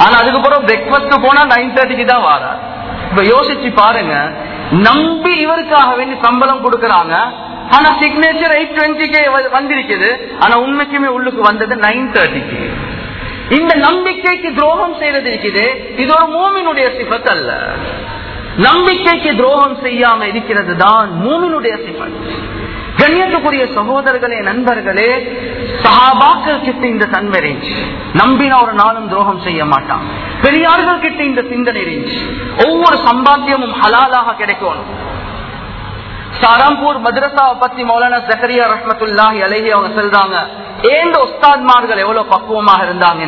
ஆனா அதுக்கப்புறம் பிரேக்ஃபாஸ்ட் போனா நைன் தேர்ட்டிக்கு தான் வாரா இப்ப யோசிச்சு பாருங்க. நம்பி இவருக்காக வேண்டி சம்பளம் கொடுக்கறாங்க. ஆனா சிக்னேச்சர் எயிட் டுவெண்ட்டிக்கே வந்திருக்குது. ஆனா உண்மைக்குமே உள்ளுக்கு வந்தது நைன் தேர்ட்டிக்கு இந்த நம்பிக்கைக்கு துரோகம் செய்யறது இருக்குது. இது ஒரு மூமினுடைய சிபத் அல்ல. நம்பிக்கைக்கு துரோகம் செய்யாம இருக்கிறது தான் மூமினுடைய சிபத். கண்ணியத்துக்குரிய சகோதரர்களே நண்பர்களே சகாபாக்கள் கிட்ட இந்த தன்மை இருந்துச்சு. நம்பின ஒரு நாளும் துரோகம் செய்ய மாட்டான். பெரியார்கள் கிட்ட இந்த சிந்தனை ரேஞ்ச் ஒவ்வொரு சம்பாத்தியமும் ஹலாலாக கிடைக்கும் சாராம்பூர் மதுரசாவை பத்தி மௌலான ஜக்கரியா ரஹமத்துல்லாஹி அலஹி அவங்க சொல்றாங்க ஏந்த உஸ்தாத்மார்கள் எவ்வளவு பக்குவமாக இருந்தாங்க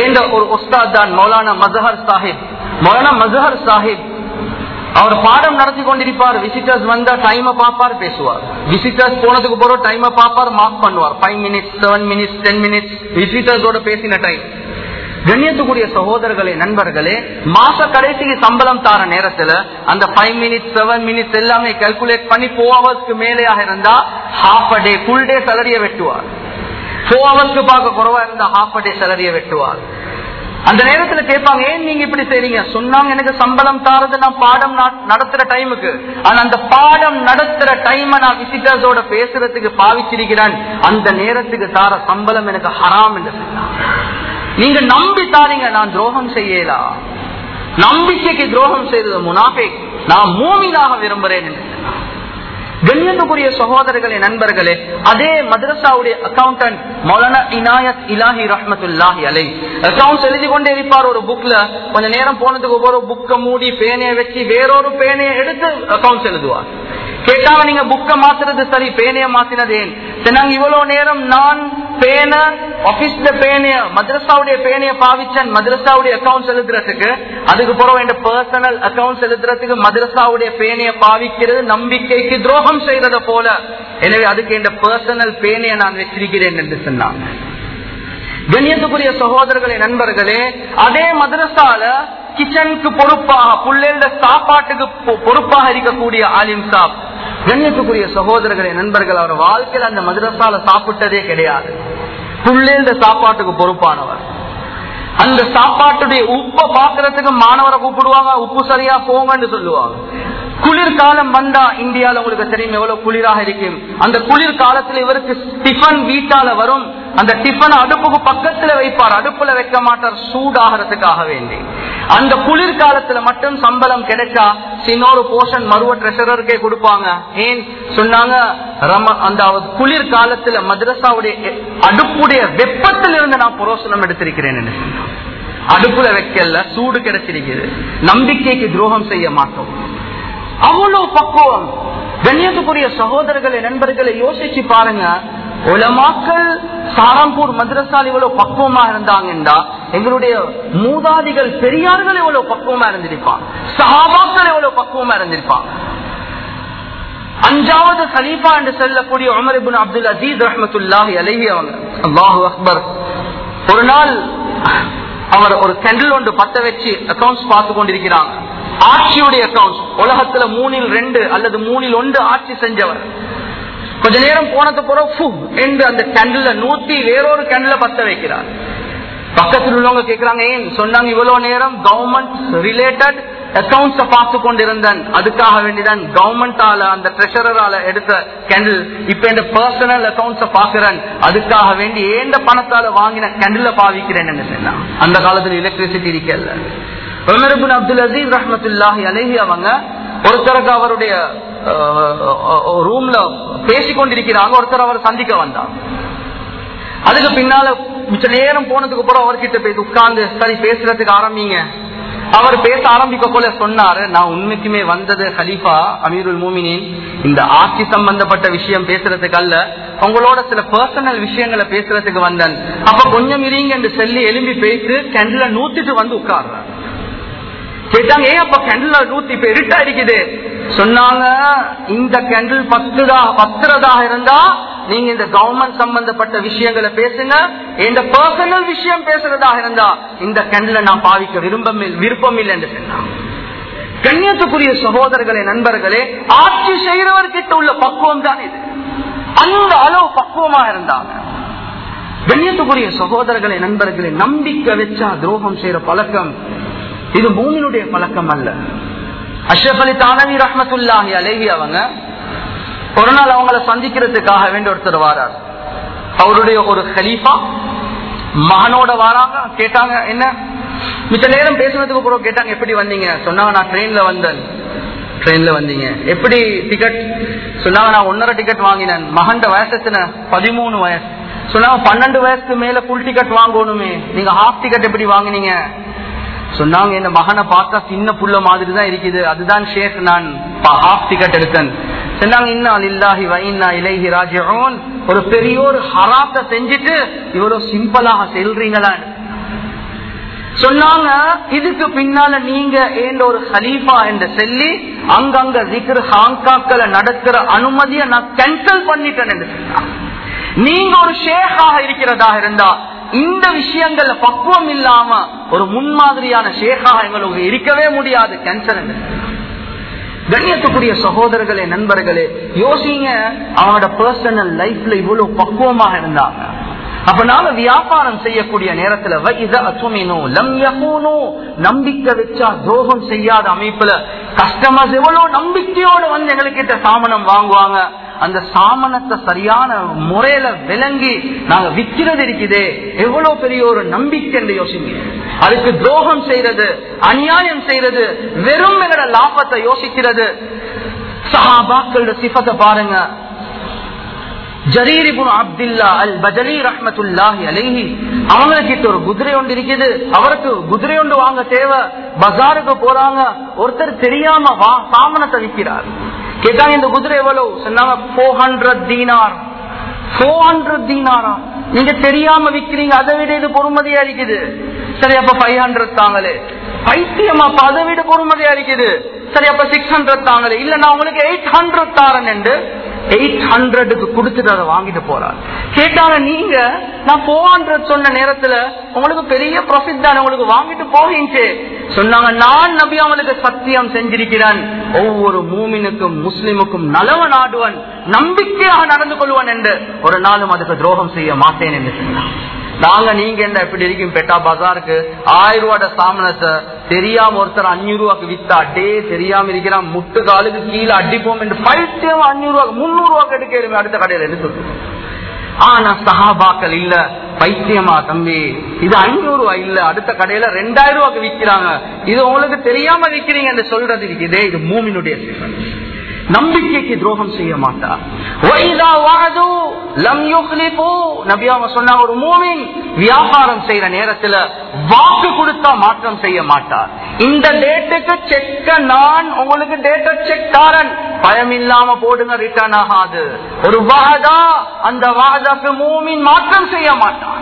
ஏந்த ஒரு உஸ்தாத் தான் மௌலானா மஜஹர் சாஹிப் மௌலானா மஜஹர் சாஹிப் அவர் பாடம் நடத்தி கொண்டிருப்பார். விசிட்டர்ஸ் வந்தா டைம் பாப்பார் பேசுவார். விசிட்டர்ஸ் போனதுக்கு போறோம் டைம் பாப்பார் மார்க் பண்ணுவார். Five minutes seven minutes ten minutes விசிட்டர்ஸோட பேசின டைம் கண்ணியத்துக்குரிய சகோதரர்களே நண்பர்களே மாச கடைசிக்கு சம்பளம் தார நேரத்துல அந்த ஃபைவ் மினிட்ஸ் செவன் மினிட்ஸ் எல்லாமே கால்குலேட் பண்ணி ஃபோர் ஹவர்ஸ்க்கு மேலேயாக இருந்தா half a day full day சேலரியை வெட்டுவார். ஃபோர் ஹவர்ஸ்க்கு பார்க்க குறவா இருந்தா ஹாஃப் அ டே சேலரியை வெட்டுவார். அந்த நேரத்துல கேட்பாங்க ஏன் நீங்க இப்படி செய்றீங்க? சொன்னாங்க எனக்கு சம்பளம் தாரது நான் பாடம் நடத்துற டைமுக்கு. ஆனா அந்த பாடம் நடத்துற டைம் நான் விசிட்டர்ஸோட பேசுறதுக்கு பாவிச்சிருக்கிறேன். அந்த நேரத்துக்கு தார சம்பளம் எனக்கு ஹராம் என்று சொன்னாங்க. நீங்க நம்பி தாரீங்க நான் துரோகம் செய்யலா? நம்பிக்கைக்கு துரோகம் செய்தது முனாபே நான் மூமிலாக விரும்புறேன் என்று கண்ணியத்துக்குரிய சகோதரர்களே நண்பர்களே அதே மதரசாவுடைய அக்கௌண்டன்ட் மௌலானா இனாயத் இலாஹி ரஹமத்துல்லாஹி அலை. அக்கௌண்ட்ஸ் எழுதி கொண்டே இருப்பார் ஒரு புக்ல கொஞ்ச நேரம் போனதுக்கு ஒவ்வொரு புக்கை மூடி பேனையை வச்சு வேறொரு பேனையை எடுத்து அக்கௌண்ட்ஸ் எழுதுவார். கேட்டாங்க நீங்க புக்க மாத்துறது சரி பேனைய மாத்தினதேன் நாங்க இவ்வளவு நேரம் நான் பேன ஆபீஸ்ல பேனைய மதரசாவுடைய பேனைய பாவிச்சேன் மதரசாவுடைய அக்கௌண்ட்ஸ் எழுதுறதுக்கு. அதுக்கு பிறகு என் பர்சனல் அக்கௌண்ட்ஸ் எழுதுறதுக்கு மதரசாவுடைய பேனைய பாவிக்கிறது நம்பிக்கைக்கு துரோகம் செய்யறத போல. எனவே அதுக்கு என் பர்சனல் பேனைய நான் வச்சிருக்கிறேன் என்று சொன்னாங்க கண்ணியத்துக்குரிய சகோதரர்களே நண்பர்களே அதே மதரசால கிச்சனுக்கு பொறுப்பாக பிள்ளைகள சாப்பாட்டுக்கு பொறுப்பாக இருக்கக்கூடிய ஆலிம் சாப் கண்ணியத்துக்குரிய சகோதரர்களே நண்பர்கள் அவர் வாழ்க்கையில் அந்த மதுரசால சாப்பிட்டதே கிடையாது. புள்ளேண்ட சாப்பாட்டுக்கு பொறுப்பானவர். அந்த சாப்பாட்டுடைய உப்பை பாக்குறதுக்கு மாணவரை கூப்பிடுவாங்க உப்பு சரியா போங்கன்னு சொல்லுவாங்க. குளிர்காலம் வந்தா இந்தியால உங்களுக்கு தெரியும் எவ்வளவு குளிராக இருக்கும். அந்த குளிர் காலத்துல இவருக்கு டிஃபன் வீட்டால வரும். அந்த டிஃபன் அடுப்புக்கு பக்கத்துல வைப்பார். அடுப்புல வைக்க மாட்டார். சூடாகிறதுக்காக வேண்டி. அந்த குளிர்காலத்துல மட்டும் சம்பளம் கிடைச்சா இன்னொரு போர்ஷன் மருவ ட்ரெஷரருக்கே கொடுப்பாங்க. ஏன்? சொன்னாங்க அந்த குளிர் காலத்துல மதரசாவுடைய அடுப்புடைய வெப்பத்திலிருந்து நான் புரோசனம் எடுத்திருக்கிறேன் அடுப்புல வைக்கல சூடு கிடைச்சிருக்கிறது நம்பிக்கைக்கு துரோகம் செய்ய மாட்டோம். அவ்வளவு பக்குவம். கண்ணியத்துக்குரிய சகோதரர்களை நண்பர்களை யோசிச்சு பாருங்க. உலமாக்கள் சாரம்பூர் மதரசால் எவ்வளவு பக்குவமா இருந்தாங்கடா எங்களுடைய மூதாதிகள் பெரியார்கள் எவ்வளவு பக்குவமா இருந்திருப்பான் சகாபாக்கள் எவ்வளவு பக்குவமா இருந்திருப்பான் அஞ்சாவது சலீஃபா என்று சொல்லக்கூடிய உமர் இபின் அப்துல் அசீஸ் ரஹமத்துல்லாஹி அலஹி அவங்க அல்லாஹு அக்பர். ஒரு நாள் அவர் ஒரு கெண்டில் ஒன்று பத்த வச்சு அக்கௌண்ட்ஸ் பார்த்து கொண்டிருக்கிறாங்க. ஆட்சியுடைய அக்கௌண்ட்ஸ் உலகத்துல மூணில் ரெண்டு அல்லது மூணில் ஒன்று ஆட்சி செஞ்சவர். கொஞ்ச நேரம் போனது பிறகு என்று அந்த கேண்டில் நூத்தி வேறொரு கேண்டில பத்த வைக்கிறார். பக்கத்தில் உள்ளவங்க கேட்கிறாங்க ஏன்? சொன்னாங்க இவ்வளவு நேரம் கவர்மெண்ட் ரிலேட்டட் அக்கௌண்ட்ஸ பார்த்து கொண்டிருந்தேன். அதுக்காக வேண்டிதான் கவர்மெண்டால அந்த ட்ரெஷரால எடுத்த கேண்டில் இப்ப இந்த பர்சனல் அக்கௌண்ட்ஸ பாக்குறேன் அதுக்காக வேண்டி ஏந்த பணத்தால வாங்கின கேண்டில பாவிக்கிறேன் சொன்னா அந்த காலத்துல எலக்ட்ரிசிட்டி இருக்கல உமர் அப்துல் அசீஸ் ரஹமத்துல்லாஹி அலஹி அவங்க ஒருத்தருக்கு அவருடைய ரூம்ல பேசிக்கொண்டிருக்கிறாங்க. ஒருத்தர் அவர் சந்திக்க வந்தார். அதுக்கு பின்னால மிச்ச நேரம் போனதுக்கு அப்புறம் அவர்கிட்ட போய் உட்கார்ந்து சரி பேசுறதுக்கு ஆரம்பிங்க. அவர் பேச ஆரம்பிக்க போல சொன்னாரு. நான் உண்மைக்குமே வந்தது ஹலீஃபா அமீருல் மூமினின். இந்த ஆட்சி சம்பந்தப்பட்ட விஷயம் பேசுறதுக்கு அல்ல. உங்களோட சில பர்சனல் விஷயங்களை பேசுறதுக்கு வந்தேன். அப்ப கொஞ்சம் இருங்க என்று சொல்லி எலும்பி பேசி கெண்டில நூத்திட்டு வந்து உட்கார்றேன் கேட்டாங்க ஏன் அப்ப கேண்டில் நூத்தி இப்ப இருட்டா இருக்குது. சொன்னாங்க இந்த கேண்டில் பத்துதா பத்துறதாக இருந்தா நீங்க இந்த கவர்மெண்ட் சம்பந்தப்பட்ட விஷயங்களை பேசுங்க இந்த பர்சனல் விஷயம் பேசுறதாக இருந்தா இந்த கேண்டில நான் பாவிக்க விரும்பம் விருப்பம் இல்லை என்று சொன்னாங்க. கண்ணியத்துக்குரிய சகோதரர்களே நண்பர்களே ஆட்சி செய்யறவர்கிட்ட உள்ள பக்குவம் தான் இது. அந்த அளவு பக்குவமா இருந்தாங்க. கண்ணியத்துக்குரிய சகோதரர்களே நண்பர்களே நம்பிக்கை வச்சா துரோகம் செய்யற பழக்கம் இது பூமியினுடைய பழக்கம் அல்ல. அஷ்ரப் அலி தானவி ரஹமத்துல்லாஹி அலேஹி அவங்க ஒரு நாள் அவங்கள சந்திக்கிறதுக்காக வேண்டி ஒருத்தர் வாரார். அவருடைய ஒரு ஹலீஃபா மகனோட வாராங்க கேட்டாங்க என்ன? மிச்ச நேரம் பேசுனதுக்கு அப்புறம் கேட்டாங்க எப்படி வந்தீங்க? சொன்னாங்க நான் ட்ரெயின்ல வந்தேன். ட்ரெயின்ல வந்தீங்க? எப்படி டிக்கெட் சொன்னாங்க நான் ஒன்னரை டிக்கெட் வாங்கினேன். மகண்ட வயசு எத்தனை? பதிமூணு வயசு. சொன்னாங்க பன்னெண்டு வயசுக்கு மேல ஃபுல் டிக்கெட் வாங்கணுமே. நீங்க ஹாஃப் டிக்கெட் எப்படி வாங்கினீங்க? சொன்னாங்க இந்த மகனை பார்த்தா சின்ன புள்ள மாதிரி தான் இருக்குது. அதுதான் ஷேக் நான் ஹாஃப் டிக்கெட் எடுத்தேன். சொன்னாங்க இன்னா இல்லாஹி வைனா இலைஹி ராஜிஊன். ஒரு பெரிய ஒரு ஹராத்த செஞ்சுட்டு இவ்வளவு சிம்பிளாக செல்றீங்களா? சொன்னாங்க இதுக்கு பின்னால நீங்க ஏண்ட ஒரு ஹலீஃபா என்று சொல்லி அங்கங்க ஜிக்ரு ஹாங்காக்களை நடக்கிற அனுமதியை நான் கேன்சல் பண்ணிட்டேன் என்று சொன்னாங்க. நீங்க ஒரு ஷேக்காக இருக்கிறதா இருந்தா இந்த விஷயங்கள்ல பக்குவம் இல்லாம ஒரு முன்மாதிரியான ஷேக்காக எங்களுக்கு இருக்கவே முடியாது. கேன்சர் கண்ணியத்துக்குரிய சகோதரர்களே நண்பர்களே யோசிங்க அவனோட பர்சனல் லைஃப்ல இவ்வளவு பக்குவமாக இருந்தாங்க. அப்ப நாம வியாபாரம் செய்யக்கூடிய நேரத்துல நம்பிக்கை வச்சா துரோகம் செய்யாத அமைப்புல கஸ்டமர்ஸ் எவ்வளவு நம்பிக்கையோட வந்து எங்களுக்கு சாமனம் வாங்குவாங்க. அந்த சாமனத்தை சரியான முறையில விளங்கி நாங்க விற்கிறது இருக்குதே. எவ்வளவு பெரிய ஒரு நம்பிக்கை என்று யோசிங்க அதுக்கு துரோகம் செய்யறது அநியாயம் செய்யறது வெறும் எங்களோட லாபத்தை யோசிக்கிறது. சஹாபாக்களோட சிபத்தை பாருங்க. ஜரீரிபுன் அப்துல்லா அல் பஜலி ரஹமத்துல்லாஹி அலைஹி அவங்களுக்கு ஒரு குதிரை ஒன்று இருக்குது. அவருக்கு குதிரை ஒன்று வாங்க தேவை. பஜாருக்கு போறாங்க. ஒருத்தர் தெரியாம வா சாமனத்தை விற்கிறார். கேட்டாங்க இந்த குதிரை எவ்வளவு? சொன்னாங்க போர் ஹண்ட்ரட் தீனார் போர் ஹண்ட்ரட் தீனாரா நீங்க தெரியாம விக்கிறீங்க அதை விட இது பொறுமதியா இருக்குது. சரி அப்ப ஃபைவ் ஹண்ட்ரட் தாங்களே. பைத்தியமா அப்ப அதை விட பொறுமதியா இருக்குது. சரி அப்ப சிக்ஸ் ஹண்ட்ரட் தாங்களே. இல்ல நான் உங்களுக்கு எயிட் ஹண்ட்ரட் தாரன் என்று எயிட் ஹண்ட்ரடுக்கு கொடுத்துட்டு அதை வாங்கிட்டு போறார். கேட்டாங்க நீங்க நான் போர் ஹண்ட்ரட் சொன்ன நேரத்துல உங்களுக்கு பெரிய ப்ராஃபிட் தான் உங்களுக்கு வாங்கிட்டு போகின்றே. சொன்னாங்க நான் நபி அவனுக்கு சத்தியம் செஞ்சிருக்கிறேன். ஒவ்வொரு மூமினுக்கும் முஸ்லிமுக்கும் நலவ நாடுவன் நம்பிக்கையாக நடந்து கொள்வன் என்று. ஒரு நாளும் அதுக்கு துரோகம் செய்ய மாட்டேன் என்று சொன்னான் நாங்க நீங்க என்ன எப்படி இருக்கும் பெட்டா பஜாருக்கு ஆயிரம் ரூபாட சாமனத்தை தெரியாம ஒருத்தர் அஞ்சூறு ரூபாய்க்கு வித்தா டே தெரியாம இருக்கிறான் முட்டு காலுக்கு கீழே அடிப்போம் என்று பைத்தியம் அஞ்சூறு ரூபாய்க்கு முன்னூறு ரூபாய்க்கு எடுக்க அடுத்த கடையில எடுத்து சொல்லுவோம் ஆனா சஹாபாக்கள் இல்ல பைத்தியமா தம்பி. இது ஐநூறு ரூபாய் இல்ல அடுத்த கடையில ரெண்டாயிரம் ரூபாய்க்கு விற்கிறாங்க இது உங்களுக்கு தெரியாம விற்கிறீங்க என்று சொல்றது இருக்குதே இது மூமினுடைய சிவன் நம்பிக்கைக்கு துரோகம் செய்ய மாட்டார். ஒரு மூமின் வியாபாரம் செய்யற நேரத்துல வாக்கு கொடுத்தா மாற்றம் செய்ய மாட்டார். இந்த டேட்டுக்கு செக்க நான் உங்களுக்கு டேட்டா செக் தாரன். பயம் இல்லாம போடுங்க ரிட்டர்ன் ஆகாது. ஒரு வாதா அந்த வாதாக்கு மூமின் மாற்றம் செய்ய மாட்டான்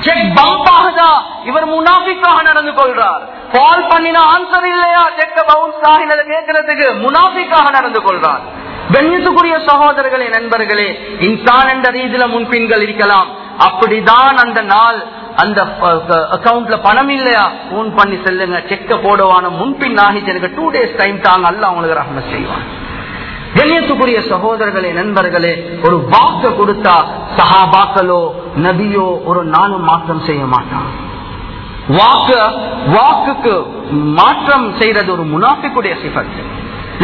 செக் பம்ப் இவர் முனாஃபிக்காக நடந்து கொள்றார். கால் பண்ணினா ஆன்சர் இல்லையா? செக்க பவுன்ஸ் ஆகினதை கேட்கறதுக்கு முனாஃபிக்காக நடந்து கொள்றார். கண்ணியத்துக்குரிய சகோதரர்களே நண்பர்களே இன்சான் என்ற ரீதியில முன்பின்கள் இருக்கலாம். அப்படிதான் அந்த நாள் அந்த அக்கவுண்ட்ல பணம் இல்லையா? போன் பண்ணி செல்லுங்க. செக்க போடுவான முன்பின் ஆகிச்சு எனக்கு டூ டேஸ் டைம் தாங்க. அல்ல அவங்களுக்கு ரகம செய்வான். கண்ணியத்துக்குரிய சகோதரர்களே நண்பர்களே ஒரு வாக்கு கொடுத்தா சஹாபாக்களோ நபியோ ஒரு நாளும் மாற்றம் செய்ய மாட்டான். வாக்கு வாக்குக்கு மாற்றம் செய்யறது ஒரு முனாஃபிக்குடைய சிபத்து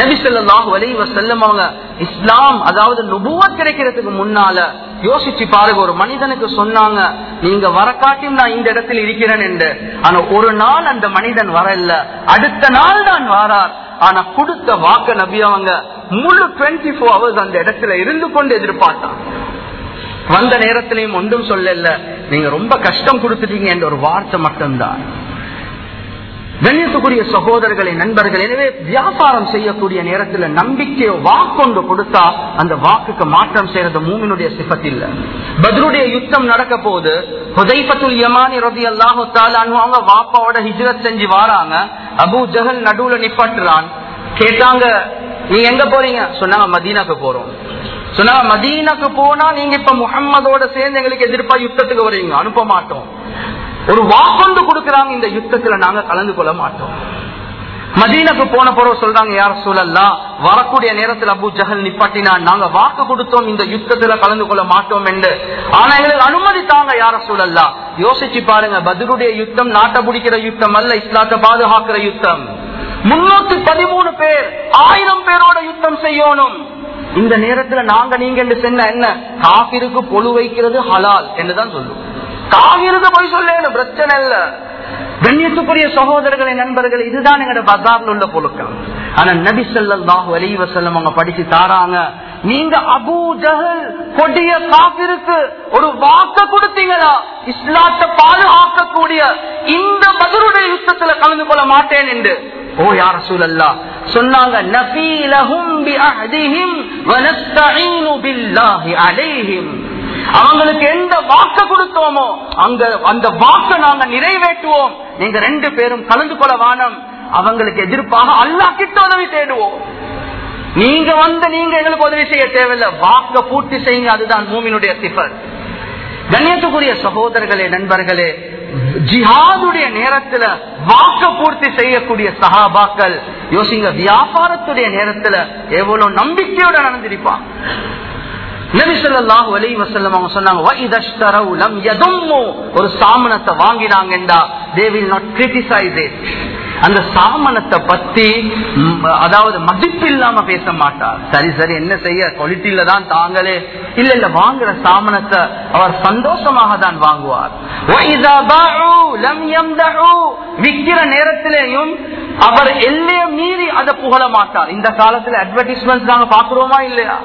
நபி சொல்லாஹு அலைவ செல்லம் அவங்க இஸ்லாம் அதாவது நுபுவத் கிடைக்கிறதுக்கு முன்னால யோசிச்சு பாருங்க ஒரு மனிதனுக்கு சொன்னாங்க நீங்க வரக்காட்டியும் நான் இந்த இடத்தில் இருக்கிறேன் என்று. ஆனா ஒரு நாள் அந்த மனிதன் வரல. அடுத்த நாள் தான் வாரார். ஆனா கொடுத்த வாக்க நபி அவங்க முழு டுவெண்ட்டி ஃபோர் ஹவர்ஸ் அந்த இடத்துல இருந்து கொண்டு எதிர்பார்த்தான். வந்த நேரத்திலையும் ஒன்றும் சொல்லல. நீங்க ரொம்ப கஷ்டம் கொடுத்துட்டீங்க என்ற ஒரு வார்த்தை மட்டும்தான். கண்ணியத்துக்குரிய சகோதரர்களை நண்பர்கள் எனவே வியாபாரம் செய்யக்கூடிய நேரத்தில் நம்பிக்கையோ வாக்கொண்டு கொடுத்தா அந்த வாக்குக்கு மாற்றம் செய்யறது மூமினுடைய சிபத்தில் இல்ல பத்ருடைய யுத்தம் நடக்க போது ஹுதைபத்துல் யமானி ரதி அல்லாஹால அவங்க வாப்பாவோட ஹிஜ்ரத் செஞ்சு வாராங்க. அபு ஜஹல் நடுவுல நிப்பாட்டுறான். கேட்டாங்க நீங்க எங்க போறீங்க? சொன்னாங்க மதீனாக்கு போறோம். சொன்னா மதீனாக்கு போனா நீங்க இப்ப முகம்மதோட சேர்ந்து எங்களுக்கு எதிர்ப்பா யுத்தத்துக்கு வரீங்க அனுப்ப மாட்டோம். ஒரு வாக்கொண்டு கொடுக்கறாங்க இந்த யுத்தத்துல நாங்க கலந்து கொள்ள மாட்டோம். மதீனக்கு போன பிறகு சொல்றாங்க யார் சூழல்லாம் வரக்கூடிய நேரத்தில் அபு ஜஹல் நிப்பாட்டினா நாங்க வாக்கு கொடுத்தோம் இந்த யுத்தத்துல கலந்து கொள்ள மாட்டோம் என்று. ஆனா எங்களுக்கு அனுமதி தாங்க யார சூழல்லா யோசிச்சு பாருங்க பதிலுடைய யுத்தம் நாட்டை பிடிக்கிற யுத்தம் அல்ல இஸ்லாத்தை பாதுகாக்கிற யுத்தம். முன்னூத்தி பதிமூணு பேர் ஆயிரம் பேரோட யுத்தம் செய்யணும். இந்த நேரத்துல நாங்க நீங்க என்று சொன்ன என்ன? காபிருக்கு பொழு வைக்கிறது ஹலால் என்றுதான் சொல்லுவோம் காவிருக்கு போய் சொல்ல பிரச்சனை இல்ல. கண்ணியத்துக்குரிய சகோதரர்களை நண்பர்கள் இதுதான் எங்களோட பஜார்ல உள்ள பொருட்கள். ஆனா நபி சொல்லாஹு அலி வசல்லம் அவங்க படிச்சு தாராங்க. நீங்க அபு ஜஹல் கொடிய காப்பிருக்கு ஒரு வாக்க கொடுத்தீங்களா? இஸ்லாத்தை பாதுகாக்கக்கூடிய இந்த பதிலுடைய யுத்தத்துல கலந்து கொள்ள மாட்டேன் என்று. ஓ யார சூழல்லா சொன்னாங்க அலைஹிம். அவங்களுக்கு எந்த வாக்க கொடுத்தோமோ அங்க அந்த வாக்க நாங்க நிறைவேற்றுவோம். நீங்க ரெண்டு பேரும் கலந்து கொள்ள வானம். அவங்களுக்கு எதிர்ப்பாக அல்லா கிட்ட உதவி தேடுவோம். நீங்க வந்து நீங்க எங்களுக்கு உதவி செய்ய தேவையில்லை. வாக்க பூர்த்தி செய்யுங்க அதுதான் மூமினுடைய சிஃபர் கண்ணியத்துக்குரிய சகோதரர்களே நண்பர்களே Mhm. ஜிஹாதுடைய நேரத்துல வாக்க பூர்த்தி செய்யக்கூடிய சகாபாக்கள் யோசிங்க வியாபாரத்துடைய நேரத்துல எவ்வளவு நம்பிக்கையோட நடந்திருப்பான் ஒரு சாமனத்தை வாங்கினாங்கடா they will not criticize it அந்த சாமனத்தை பத்தி அதாவது மதிப்பு இல்லாம பேச மாட்டார். சரி சரி என்ன செய்ய? குவாலிட்டியில தான் தாங்களே. இல்ல இல்ல வாங்குற சாமனத்தை அவர் சந்தோஷமாக தான் வாங்குவார். விற்கிற நேரத்திலேயும் அவர் எல்லையும் மீறி அதை புகழ மாட்டார். இந்த காலத்துல அட்வர்டைஸ்மெண்ட் நாங்க பாக்குறோமா இல்லையா?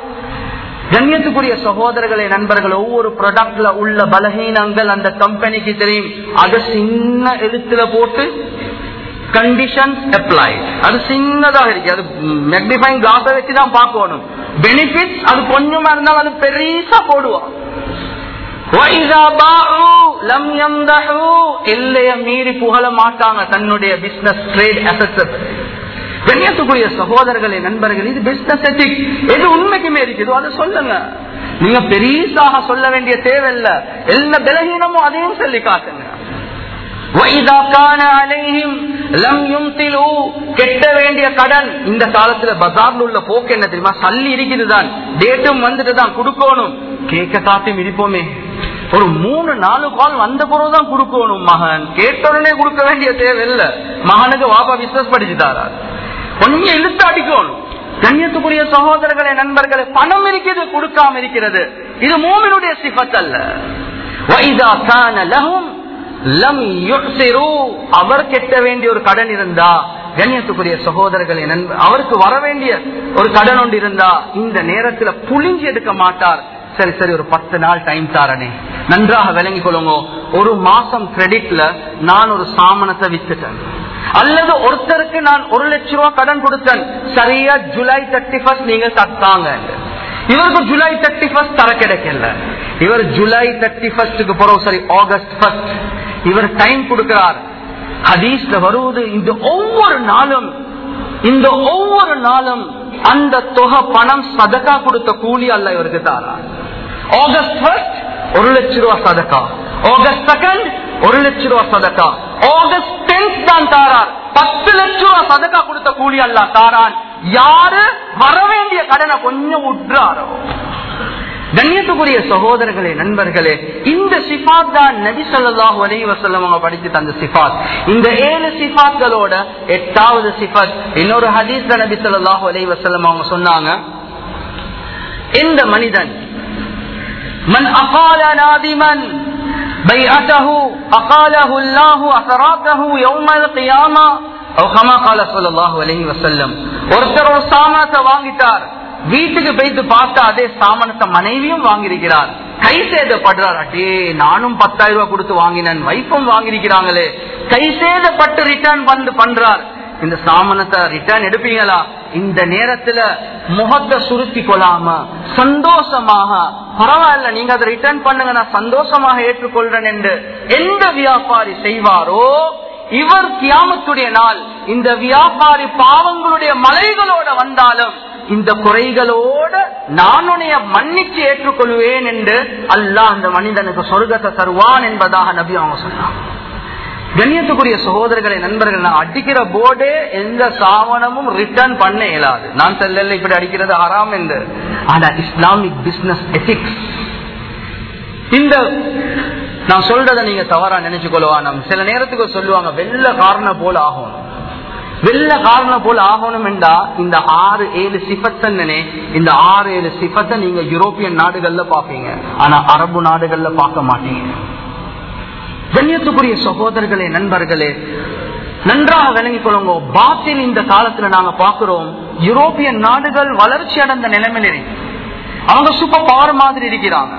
கண்ணியத்துக்குரிய சகோதரர்களே நண்பர்கள் ஒவ்வொரு ப்ராடக்ட்ல உள்ள பலகீனங்கள் அந்த கம்பெனிக்கு தெரியும். அதை சின்ன எழுத்துல போட்டு கண்டிஷன் அப்ளை அது சின்னதாக இருக்கு. அது மேக்னிஃபைங் கிளாஸை வச்சுதான் பார்க்கணும். பெனிஃபிட் அது கொஞ்சமா இருந்தாலும் அது பெருசா போடுவோம். எல்லைய மீறி புகழ மாட்டாங்க தன்னுடைய பிசினஸ் ட்ரேட் அசட்ஸ் கண்ணியத்துக்குரிய சகோதரர்களே நண்பர்கள் இது பிசினஸ் எத்திக் எது உண்மைக்குமே இருக்குதோ? அதை சொல்லுங்க. நீங்க பெரிசாக சொல்ல வேண்டிய தேவையில்லை. எல்லா பலகீனமும் அதையும் சொல்லி காட்டுங்க. கெட்ட வேண்டிய கடன். இந்த காலத்துல பஜார்ல உள்ள போக்கு என்ன தெரியுமா? சல்லி இருக்குதுதான் டேட்டும் வந்துட்டு தான். கொடுக்கணும். கேட்க காட்டும் இருப்போமே ஒரு மூணு நாலு கால் வந்த பிறகுதான் கொடுக்கணும் மகன். கேட்ட உடனே கொடுக்க வேண்டிய தேவை தேவையில்லை. மகனுக்கு வாபா பிசினஸ் படிச்சுட்டாரா? கொஞ்சம் இழுத்து அடிக்கும். கண்ணியத்துக்குரிய சகோதரர்களே நண்பர்களே பணம் இருக்கிறது கொடுக்காம இருக்கிறது. இது மூமினுடைய சிபத் அல்ல அவர் கெட்ட வேண்டிய ஒரு கடன் இருந்தா கண்ணியத்துக்குரிய சகோதரர்களே அவருக்கு வர வேண்டிய ஒரு கடன் ஒன்று இருந்தா இந்த நேரத்துல புளிஞ்சு எடுக்க மாட்டார். சரி சரி ஒரு பத்து நாள் டைம் தாரனே. நன்றாக விளங்கிக் கொள்ளுங்க. ஒரு மாசம் கிரெடிட்ல நான் ஒரு சாமனத்தை வித்துட்டேன். அல்லது ஒருத்தருக்கு நான் ஒரு லட்சம் ரூபாய் கடன் கொடுத்தேன் சரியா ஜூலை தேர்ட்டி ஃபர்ஸ்ட் நீங்க தத்தாங்க இவருக்கு ஜூலை தேர்ட்டி ஃபர்ஸ்ட் தர கிடைக்கல. இவர் ஜூலை தேர்ட்டி ஃபர்ஸ்டுக்கு போறோம் சரி ஆகஸ்ட் ஃபர்ஸ்ட் இவர் டைம் கொடுக்கிறார். ஹதீஸ்ல வருவது இந்த ஒவ்வொரு நாளும் இந்த ஒவ்வொரு நாளும் அந்த தொகை பணம் சதக்கா கொடுத்த கூலி அல்ல இவருக்கு தாரா. ஆகஸ்ட் ஃபர்ஸ்ட் ஒரு லட்சம் ரூபாய் சதக்கா. ஆகஸ்ட் செகண்ட் ஒரு லட்சம் ரூபாய் சதக்கா. ஆகஸ்ட் டென்த் தான் தாரார். பத்து லட்சம் ரூபாய் சதக்கா கொடுத்த கூலி அல்ல தாரான். யாரு வரவேண்டிய கடனை கொஞ்சம் விட்டுறாரோ? கண்ணியத்துக்குரிய சகோதரர்களே நண்பர்களே இந்த சிபாத் தான் நபி சொல்லாஹு அலி வசல்லம் அவங்க படித்து தந்த சிபாத் இந்த ஏழு சிபாத்களோட எட்டாவது சிபாத் இன்னொரு ஹதீஸ் நபி சொல்லாஹு அலி வசல்லம் அவங்க சொன்னாங்க. இந்த மனிதன் மன் அகால நாதிமன் بيعته أقاله الله أثراته يوم القيامة أو كما قال صلى الله عليه وسلم ஒருத்தர் ஒரு சாமானத்தை வாங்கிட்டார் வீட்டுக்கு போயிட்டு பார்த்தா அதே சாமானத்தை மனைவியும் வாங்கியிருக்கிறார் கை சேதப்படுறார் அட்டே நானும் பத்தாயிரம் ரூபாய் கொடுத்து வாங்கினேன் வைஃபும் வாங்கியிருக்கிறாங்களே கை சேதப்பட்டு ரிட்டர்ன் வந்து பண்றார் இந்த சாமானத்தை ரிட்டர்ன் எடுப்பீங்களா? இந்த நேரத்துல முகத்தை சுருத்தி கொள்ளாம சந்தோஷமாக பரவாயில்ல நீங்க அதை ரிட்டர்ன் பண்ணுங்க நான் சந்தோஷமாக ஏற்றுக்கொள்றேன் என்று எந்த வியாபாரி செய்வாரோ இவர் கியாமத்துடைய நாள் இந்த வியாபாரி பாவங்களுடைய மலைகளோட வந்தாலும் இந்த குறைகளோட நான் மன்னிச்சு ஏற்றுக்கொள்வேன் என்று அல்லாஹ் அந்த மனிதனுக்கு சொர்க்கத்தை தருவான் என்பதாக நபி அவங்க சொன்னான் கண்ணியத்துக்குரிய சகோதரர்களை நண்பர்கள் நான் அடிக்கிற போர்டே எந்த சாவனமும் ரிட்டர்ன் பண்ண இயலாது. நான் செல்ல இப்படி அடிக்கிறது ஆறாம் என்று. ஆனா இஸ்லாமிக் பிசினஸ் எத்திக்ஸ் இந்த நான் சொல்றதை நீங்க தவறா நினைச்சுக்கொள்ளுவா நம்ம சில நேரத்துக்கு சொல்லுவாங்க வெள்ள காரணம் போல ஆகும் வெள்ள காரணம் போல ஆகணும் என்றா இந்த ஆறு ஏழு சிபத்தன்னே இந்த ஆறு ஏழு சிபத்தை நீங்க யூரோப்பியன் நாடுகள்ல பாப்பீங்க ஆனா அரபு நாடுகள்ல பார்க்க மாட்டீங்க. கண்ணியத்துக்குரிய சகோதரர்களே நண்பர்களே நன்றாக விளங்கிக் கொள்ளுங்க. பாத்தில் இந்த காலத்துல நாங்க பாக்குறோம் யூரோப்பிய நாடுகள் வளர்ச்சி அடைந்த நிலைமையிலே அவங்க சூப்பர் பவர் மாதிரி இருக்கிறாங்க.